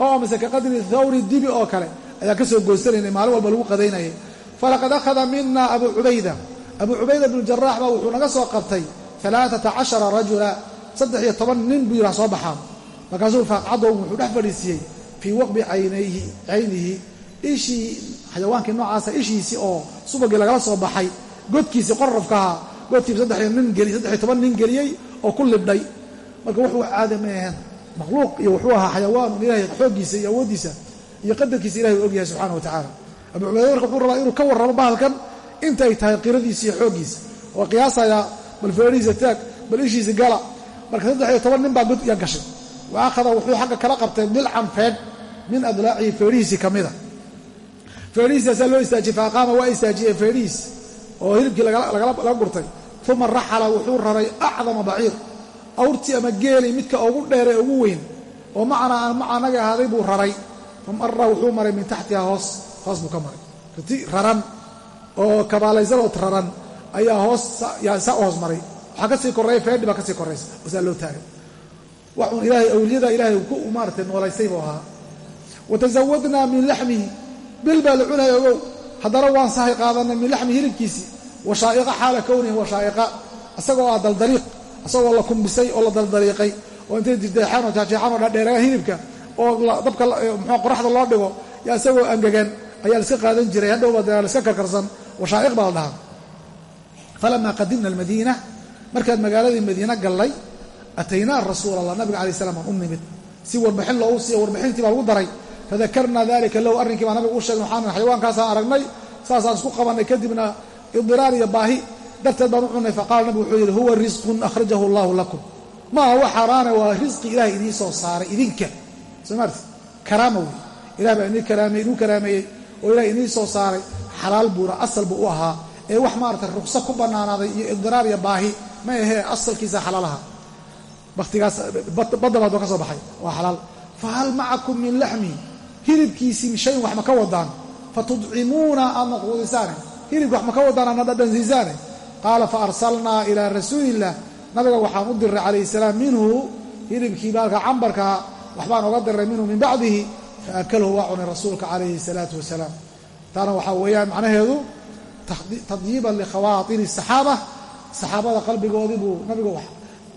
oo mise ka qadri thawri dibi oo kale ayaan ka soo goysanaynay maalin walba lagu qadaynayay falaqad akhada mina abu cubayda. Abu cubayda bnu jaraax baa wuxuu naga soo qabtay alaaata cashara rajula saddex iyo toban nin buu yidhaha soo baxaan. Markaasuu faaqcadow wuxuu dhex fadhiisiiyey fii waqbi caynayhi caynihi ishii xayawaankii noocaasa ishiisii oo subagii lagala soo baxay. Godkiisii saddexiyo nin geli saddexiyo toban nin geliyey oo ku libdhay. Marka wuxuu caada ma aheen makhluuq iyo wuxuu ahaa xayawaanun ilaahay xooggiisa iyo awooddiisa iyo qadarkiisa ilahay uu ogyahay subxana wa tacaala. Abu cubayda marka wuxuu rabaa inuu ka warramo bahalkan inta ay tahay qiradiisa iyo xooggiisa. Oo qiyaasayaa bal feedhihiisa taag bal ishiisa gala. Marka saddex iyo toban nin baa god ya gashay. Wa akhada wuxuu xagga kala qabtay dilcan feedh min adlaacihi feedhihiisii ka mida. Feedhihiisaasaa loo istaajiyey faaqaama waa istaajiyey feedhihiis oo hilibkii laga gurtay. Uma raxala wuxuu raray acdama baciir awrtii ama geelay midka ugu dheere ugu weyn oo macnaa aan maca anaga ahaaday buu raray. Famara wuxuu maray min taxtiha hoos hoos buu ka maray. Riti raran oo kabaalaysan oo raran ayaa hoos saa u hoos maray. Waxaa ka sii korreeya feedhi baa ka sii korraysa oo saa loo taagay. Waxuun ilaahay awliyada ilaahay ku maaratay noolaystay buu ahaa. Watazawadnaa min laxmihi bil baa la cunaya ogow. Haddana waan sahay qaadanay min laxmi hilibkiisii washaa'iqa xaala kownihi washaa'iqa isagoo ah daldaliiq isagoo la kumbisay oo la daldaliiqay oo intay dirdeexaan oo jeexjeexaan oo dhadheeraan hilibka oo dabka muxuu qoraxda loo dhigo yaa isagoo angegan ayaa laiska qaadan jiray hadhowba dee laiska karkarsan washaa'iq baa la dhahaa. Falamaa qadimna almadiina markaan magaaladii madiina gallay ataynaa rasuul allah nabiga alay slam aan u nimid. Si warbixin loogu siiyo warbixintii baa lagu daray. Fadakarnaa dalika lahu arrinkii baa nabiga u sheegay waxaan xayawaankaasaan aragnay saasaan isku qabannay kadibna idiraar iyo baahi darteed baan u cunay faqala nabigu wuxuu yidhi huwa risqun akhrajahu allahu lakum. Maaha wax xaaraane waa risqi ilahay idiin soo saaray idinka. Soo maarti karaama wey ilah baa idin karaamey iduu karaameeyey. Oo ilahay idiin soo saaray xalaal buuna asal buu u ahaa. Ee wax maarata ruqsa ku bannaanaaday iyo idiraar iyo baahi ma ahee asalkiisa xalaalaha. Baktigaas badda baad ka soo baxay. Waa xalaal. Fahal macakum min laxmi? Hilibkiisii shayin wax ma ka wadaan? Fatudcimuuna aad maquudisaane hilibka wax ma ka wadaan aadna dhadhansiisaane qaala fa arsalnaa ilaa rasuuliillah nabiga waxaan u diray calayhi salaam minhu hilibkii baalka cambarkaa waxbaan oga diray minhu min bacdihi faakalahu waa cunay rasuulka calayhi salaatu wasalaam. Taana waxaa weeyaan macnaheedu tadyiiban likhawaatiri saxaaba saxaabada qalbigoodii buu nabigu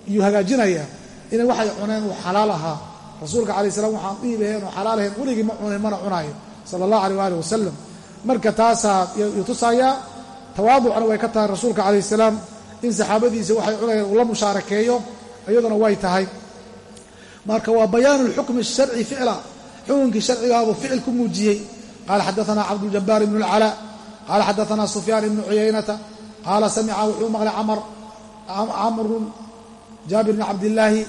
iyuu hagaajinayaa inay waxay cuneen uu xalaal ahaa. Rasuulka alay slam waxaan dhiibaheen oo xalaal ahayn weligii ma cunin mana cunaayo sala allah aleyh waali wasalam marka taasaa tusayaa tawaaducna way ka tahay rasuulka calayh salaam. In saxaabadiisa waxay cunayeen uu la mushaarakeeyo iyaduna way tahay. Marka waa bayaanu lxukmi sharci ficla xukunkii sharcigaabuu ficil ku muujiyey. Qaala xadaana cabduljabaar ibnu اlcalaa qaala xadaana sufyaan ibnu cuyaynata qaala samica wuxuu maqlay camrun jaabir bn cabdilaahi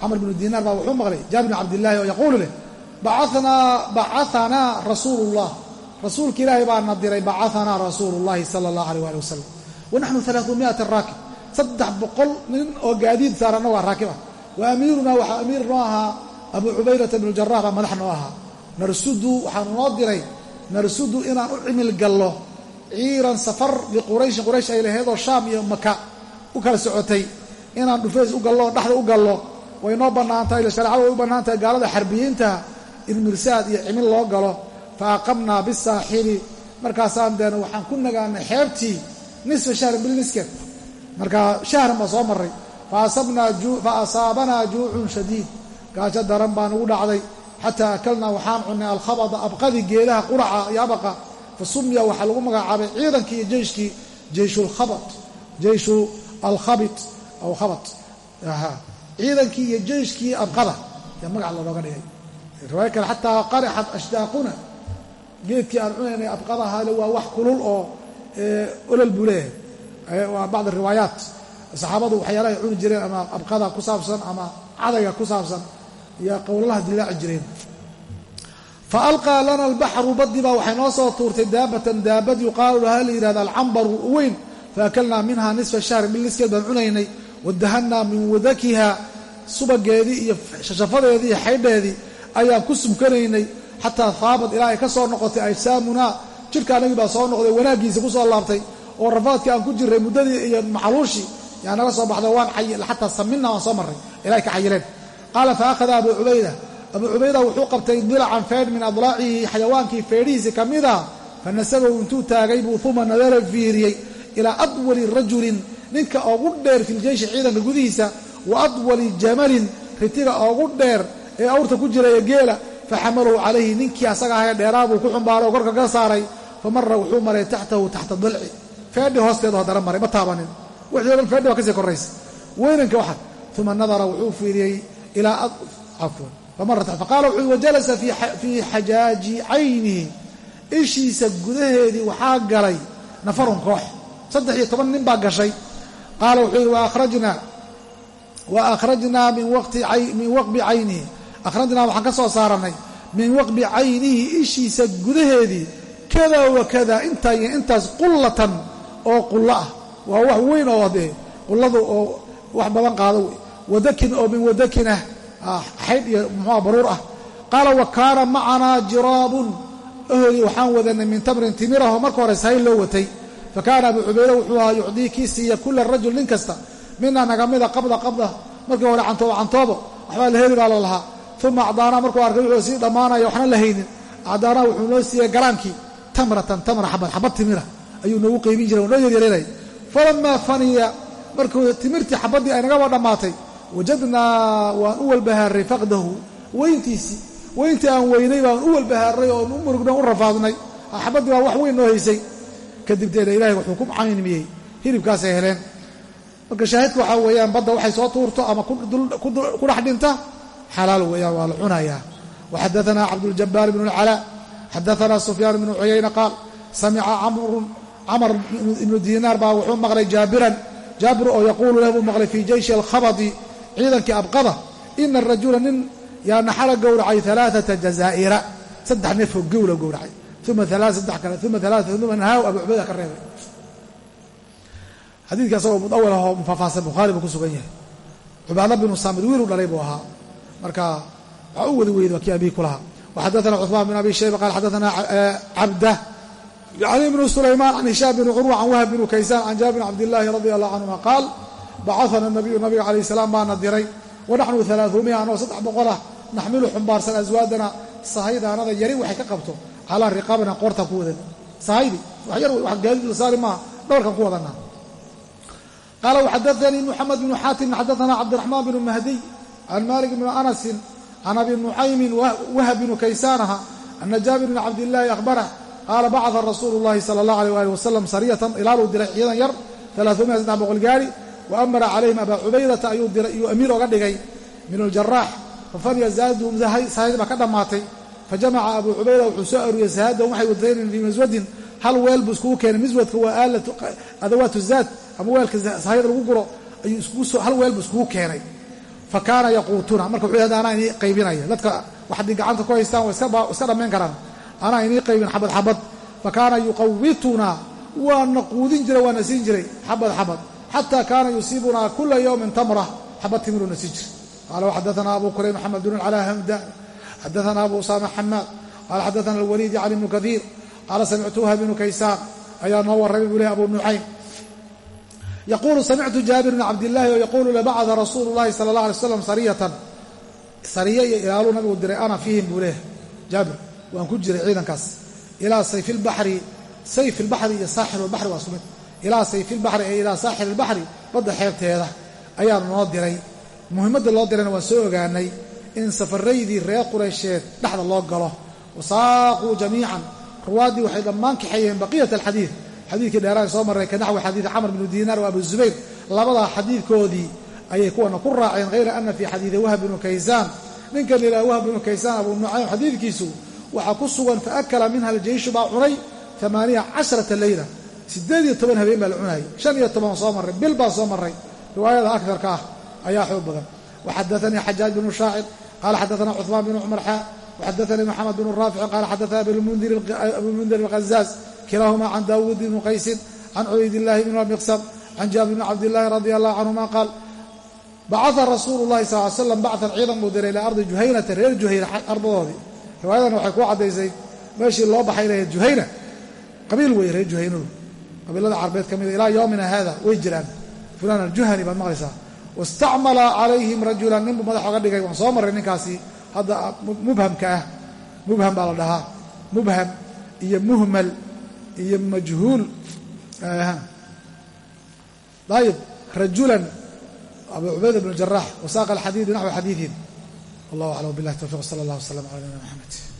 camr bnu dinaar baa wuxuu maqlay. Jaabir bn cabdillaahi oo yaquulu leh bacaanaa rasuulu llah rasuulka ilaahay baana diray bacaanaa rasuulu llahi sala allah aleyh ali wasalam wanaxnu alaaثumiata raakib. Saddex boqol nin oo gaadiid saaranna waa raakib ah. Wa amiirunaa waxaa amiir noo ahaa abu cubaydata bnu jaraax baa madax noo ahaa. Narsudu waxaanu noo diray narsudu inaan u cimil gallo ciiran safar liqurayshin quraysh ay laheedoo shaam iyo maka u kala socotay. Inaan dhufays u gallo dhexda u gallo way noo bannaantahay shareecada way u bannaan tahay gaalada xarbiyiinta in iyo cimil loo galo fa aqamnaa bisaaxili markaasaan deena waxaan ku nagaanay xeebtii nisfa shahrin bilniskeed marka shahran baa soo marray fa asaabanaa juucun shadiid gaajo daran baa nugu dhacday xataa akalnaa waxaan cunnay alkhabada abqadi geedaha quraca iyo abaqa fa sumiya waxaa lagu magacaabay ciidankii iyo jeyshkii jeyshulkhabat jeyshu alkhabit aw khabat ciidankii iyo jeyshkii abqada yaa magac looga dhigay riwaaya kale xataa qarixat ashdaaquna geedkii aan cunaynay abqadahaale waa wax kulul oo olol buu leeyahay. Waa bacd riwaayaat. Saxaabadu waxyaalahay cuni jireen ama abqada ku saabsan ama cadayga ku saabsan iyo qowlalaha dilaaci jireen. Fa alqaa lana albaxru baddi baa waxay noo soo tuurtay daabatan daabad. Yuqaalu laha la yidhahda alcambaru weyn. Faakalnaa minha nisfa shahri bil niskeed baan cunaynay. Wadahanaa min wadakiha subageedii iyo shashafadeedii iyo xaydheedii ayaan ku subkanaynay xataa haabad ilaa ay ka soo noqotay ajsaamunaa jidhka anagii baa soo noqday wanaaggiisa ku soo laabtay oo rafaadkii aan ku jirray muddadii iyo maxaluushii yaa naga soo baxday waan xataa saminna waan soo marray ilaa ka xayileen. Qaala fa akhada abuu cubayda abuu cubayda wuxuu qabtay dilacan feedh min adlaacihi xayawaankii feedhihiisi ka mid a fa nasabahu intuu taagay buu uma nadara fiiriyey ilaa adwali rajulin ninka ugu dheer filjeyshi ciidanka gudihiisa wa adwali jamalin ritiga ugu dheer ee awrta ku jira ee geela fa xamalahu calayhi ninkii asaga ahae dheeraa buu ku xumbaaray oo korka ka saaray fa mara wuxuu maray taxtahu taxta dalci feedhi hoosteeda haddana maray ma taabanin wixii o dhan feedhi baa ka sii korraysa weynanka waxad uma nadara wuxuu fiiriyey ilaa cafwan famara faqaala wuxuu wajalasa fii xajaaji caynihi ishiisa gudaheedii waxaa galay nafarun koox saddex iyo toban nin baa gashay qaala wuxuu yidhi wa akhrajnaa min waqbi caynihi akhrajnaa waxaan ka soo saarannay min waqbi caynihi ishiisa gudaheedii kada wa kada intaa iyo intaas qullatan oo qullo ah. Waa wax weyn oo dee qulladu oo wax badan qaado wey. Wadakin oo min wadakinah xaydh iyo muxua baruur ah. Qaala wa kaana macanaa jiraabun aholi waxaan wadanay min tamrin timiraho marka hore sahayl loo watay. Fa kaana abu cubayda wuxuu ahaa yucdii kii siiya kula rajul nin kasta mina nagamida qabda qabda markii hore cantoobo cantoobo waxbaa la heli baa loo lahaa uma acdaanaa markuu arkay wuxuu sii dhammaanaya waxna la haynin acdaanaa wuxuu noo siiyey galaankii tamratan tamra xabad xabad timira ayuu noogu qeybin jiray oo noo yaryareynay falamaa faniya markuu timirtii xabaddii ay nagaba dhammaatay wajadnaa waan u walbahaaray faqdahu weyntiisii weyntii aan weynay baan u walbahaaray oon u murugna u rafaadnay xabaddii baa wax weyn noo haysay kadibteena ilaahay wuxuu ku caynimiyey hilibkaasay heleen marka shaahidka waxaa weeyaan badda waxay soo tuurto ama ku dhex dhinta xalaal weeyaan waa la cunayaa waxadaanaa cabduljabaar bnu اlcalaa xadaanaa sufyaan bnu cuyayna qaal samica camar ibnu diinaar baa wuxuu maqlay jaabiran jaabir oo yaquulu leh buu maqlay fii jeyshi alkhabadi ciidankii abqada ina rajula nin yaa naxala gowracay alaaata jazaa'ira saddex neefoo gowla gowracay uma alaa saddex kale uma alaa uma nahaaw abu cubayda ka reebay xadiidka asagoo mudawal ahoo mufaafahsan bukhaari buu ku sugan yahay cubaada binu saamid wiiluu dhalay buu ahaa marka waxaa u wadi weyda waa kii abii ku lahaa waxadaana cuثmaan bn abi shayba qaal xadaana cabda yani bnu sulaymaan can hishaam bni curwa can wahb bnu kaysaan can jaabir bn cabdillaahi radi allahu canhuma qaal bacahana nabiyu nabiga calayh salaam baana diray wanaxnu alaaثumiya anoo saddex boqolah naxmilu xumbaarsan aswaadana sahaydaanada yari waxay ka qabto calaa riqaabina qoortaan ku wadan. Sahaydi wax yar wax gaadiid la saari maaha dhabarkan ku wadana qaala waxadaanii muxamed bnu xaatim xadaana cabdiraxmaan bnu mahdiy can malik bni anasin can abi nucaymin wahb bnu kaysaanaha ana jaabir bn cabdillaahi ahbarah qaala bacada rasuulu llahi sala allah alيh ali wasalam sariyatan ilaaluu diray ciidan yar alaaثumiya saddex boqol gaari wa amara calayhim abaa cubaydata ayuu diray iyuu amiir oga dhigay min aljaraax fafaniya zaadum sahaydi baa ka dhammaatay fajamaca abuu cubayda wuxuu soo aruuriyey sahaadahum waxay wadaynin fii miswadin hal weel buu iskugu keenay miswadka waa aalatu adawaatu zaad ama weelka sahayda lagu guro ayuu weel buu iskugu keenay fa kaana yaquutuna. Marka wuxuu yahda anaa inii qaybinaya. Dadka wax haddii gacanta ku haystaan waa iska dhammayn karaan. Anaa inii qaybin xabad xabad. Fa kaana yuqawitunaa waana quudin jiray waana siin jiray. Xabad xabad. Xata kaana yusiibunaa kula yowmin tamra xabad timiruuna siin jiray. Qaala waxadaana abu kurayb maxamed bn calaa hamda xadaana abu usaama xamaad qaala xadaana alwaliid yacni bnu kaiir qaala samictu wahab bnu kaysaan. Ayaa noo warramay buu leh abu nucaym yaquulu samictu jaabir bn cabdillaahi oo yaquulu labacada rasuulu llahi sala allah alay slam sariyatan sariye iyo ilaaluu nabigu diray ana fiihim buu leeh jaabir waan ku jiray ciidankaas ilaa sayfi lbaxri sayf ilbaxri iyo saaxil lbaxri waa sumid ilaa sayfi lbaxri ee ilaa saaxil ilbaxri badda xeebteeda ayaanu noo diray muhimmadda loo dirayna waan soo ogaanay in safaraydii reer qureysheed dhexda loo galo wasaaquu jamiican ruwaaddii waxay dhammaan kaxeeyeen baqiyat alxadiid xadiidkii dheeraan soo marray ka naxwi xadiidi camr bnu diinaar wa abu zubayr labadaa xadiidkoodii ayay kuwana ku raaceen hayra ana fii xadiidi wahb bnu kaysaan. Ninkan la yidhaha wahb bnu kaysaan abu nucaym xadiidkiisu waxaa ku sugan faakala minha aljeyshu baa cunay amaaniya casharata leyla siddeed iyo toban habeen baa la cunayay shan iyo toban soo marray bil baa soo marray. Riwaayada akarka ah ayaa xoog badan. Waxadaanii xajaaj bnu shaacir qaala xadaana cuثmaan bnu cumar xaa waxadaanii moxamed bnu raaficin qaala xadaana abulmundir alghazaaz kilaahumaa can daawuud bni qaysin can cubaydillaahi bn miqsam can jaabir bni cabdillaahi radi allahu canhuma qaal bacaa rasuulu llahi sal l slam bacan ciidan buu diray ilaa ardi juhaynata reer juhayna ardadoodii. Riwaayadan waxay ku caddaysay meeshii loo baxay lahayd juhayna qabiil weeye reer juhaynadu qabiilada carbeed ka mida ilaa yowmina haada way jiraan. Fulaan aljuhani baad maqlaysaa. Wastacmala calayhim rajulan nin buu madax oga dhigay waan soo marray ninkaasi hadda mubhamka ah mubham baa la dhahaa mubham iyo muhmal iyo majhuul. Ayib rajulan abu cubayda bn jarax wasaaqa alxadiid binaxwi xadiiin wallah aclam bilah towfiq sala allah wslam ala nabina maxamed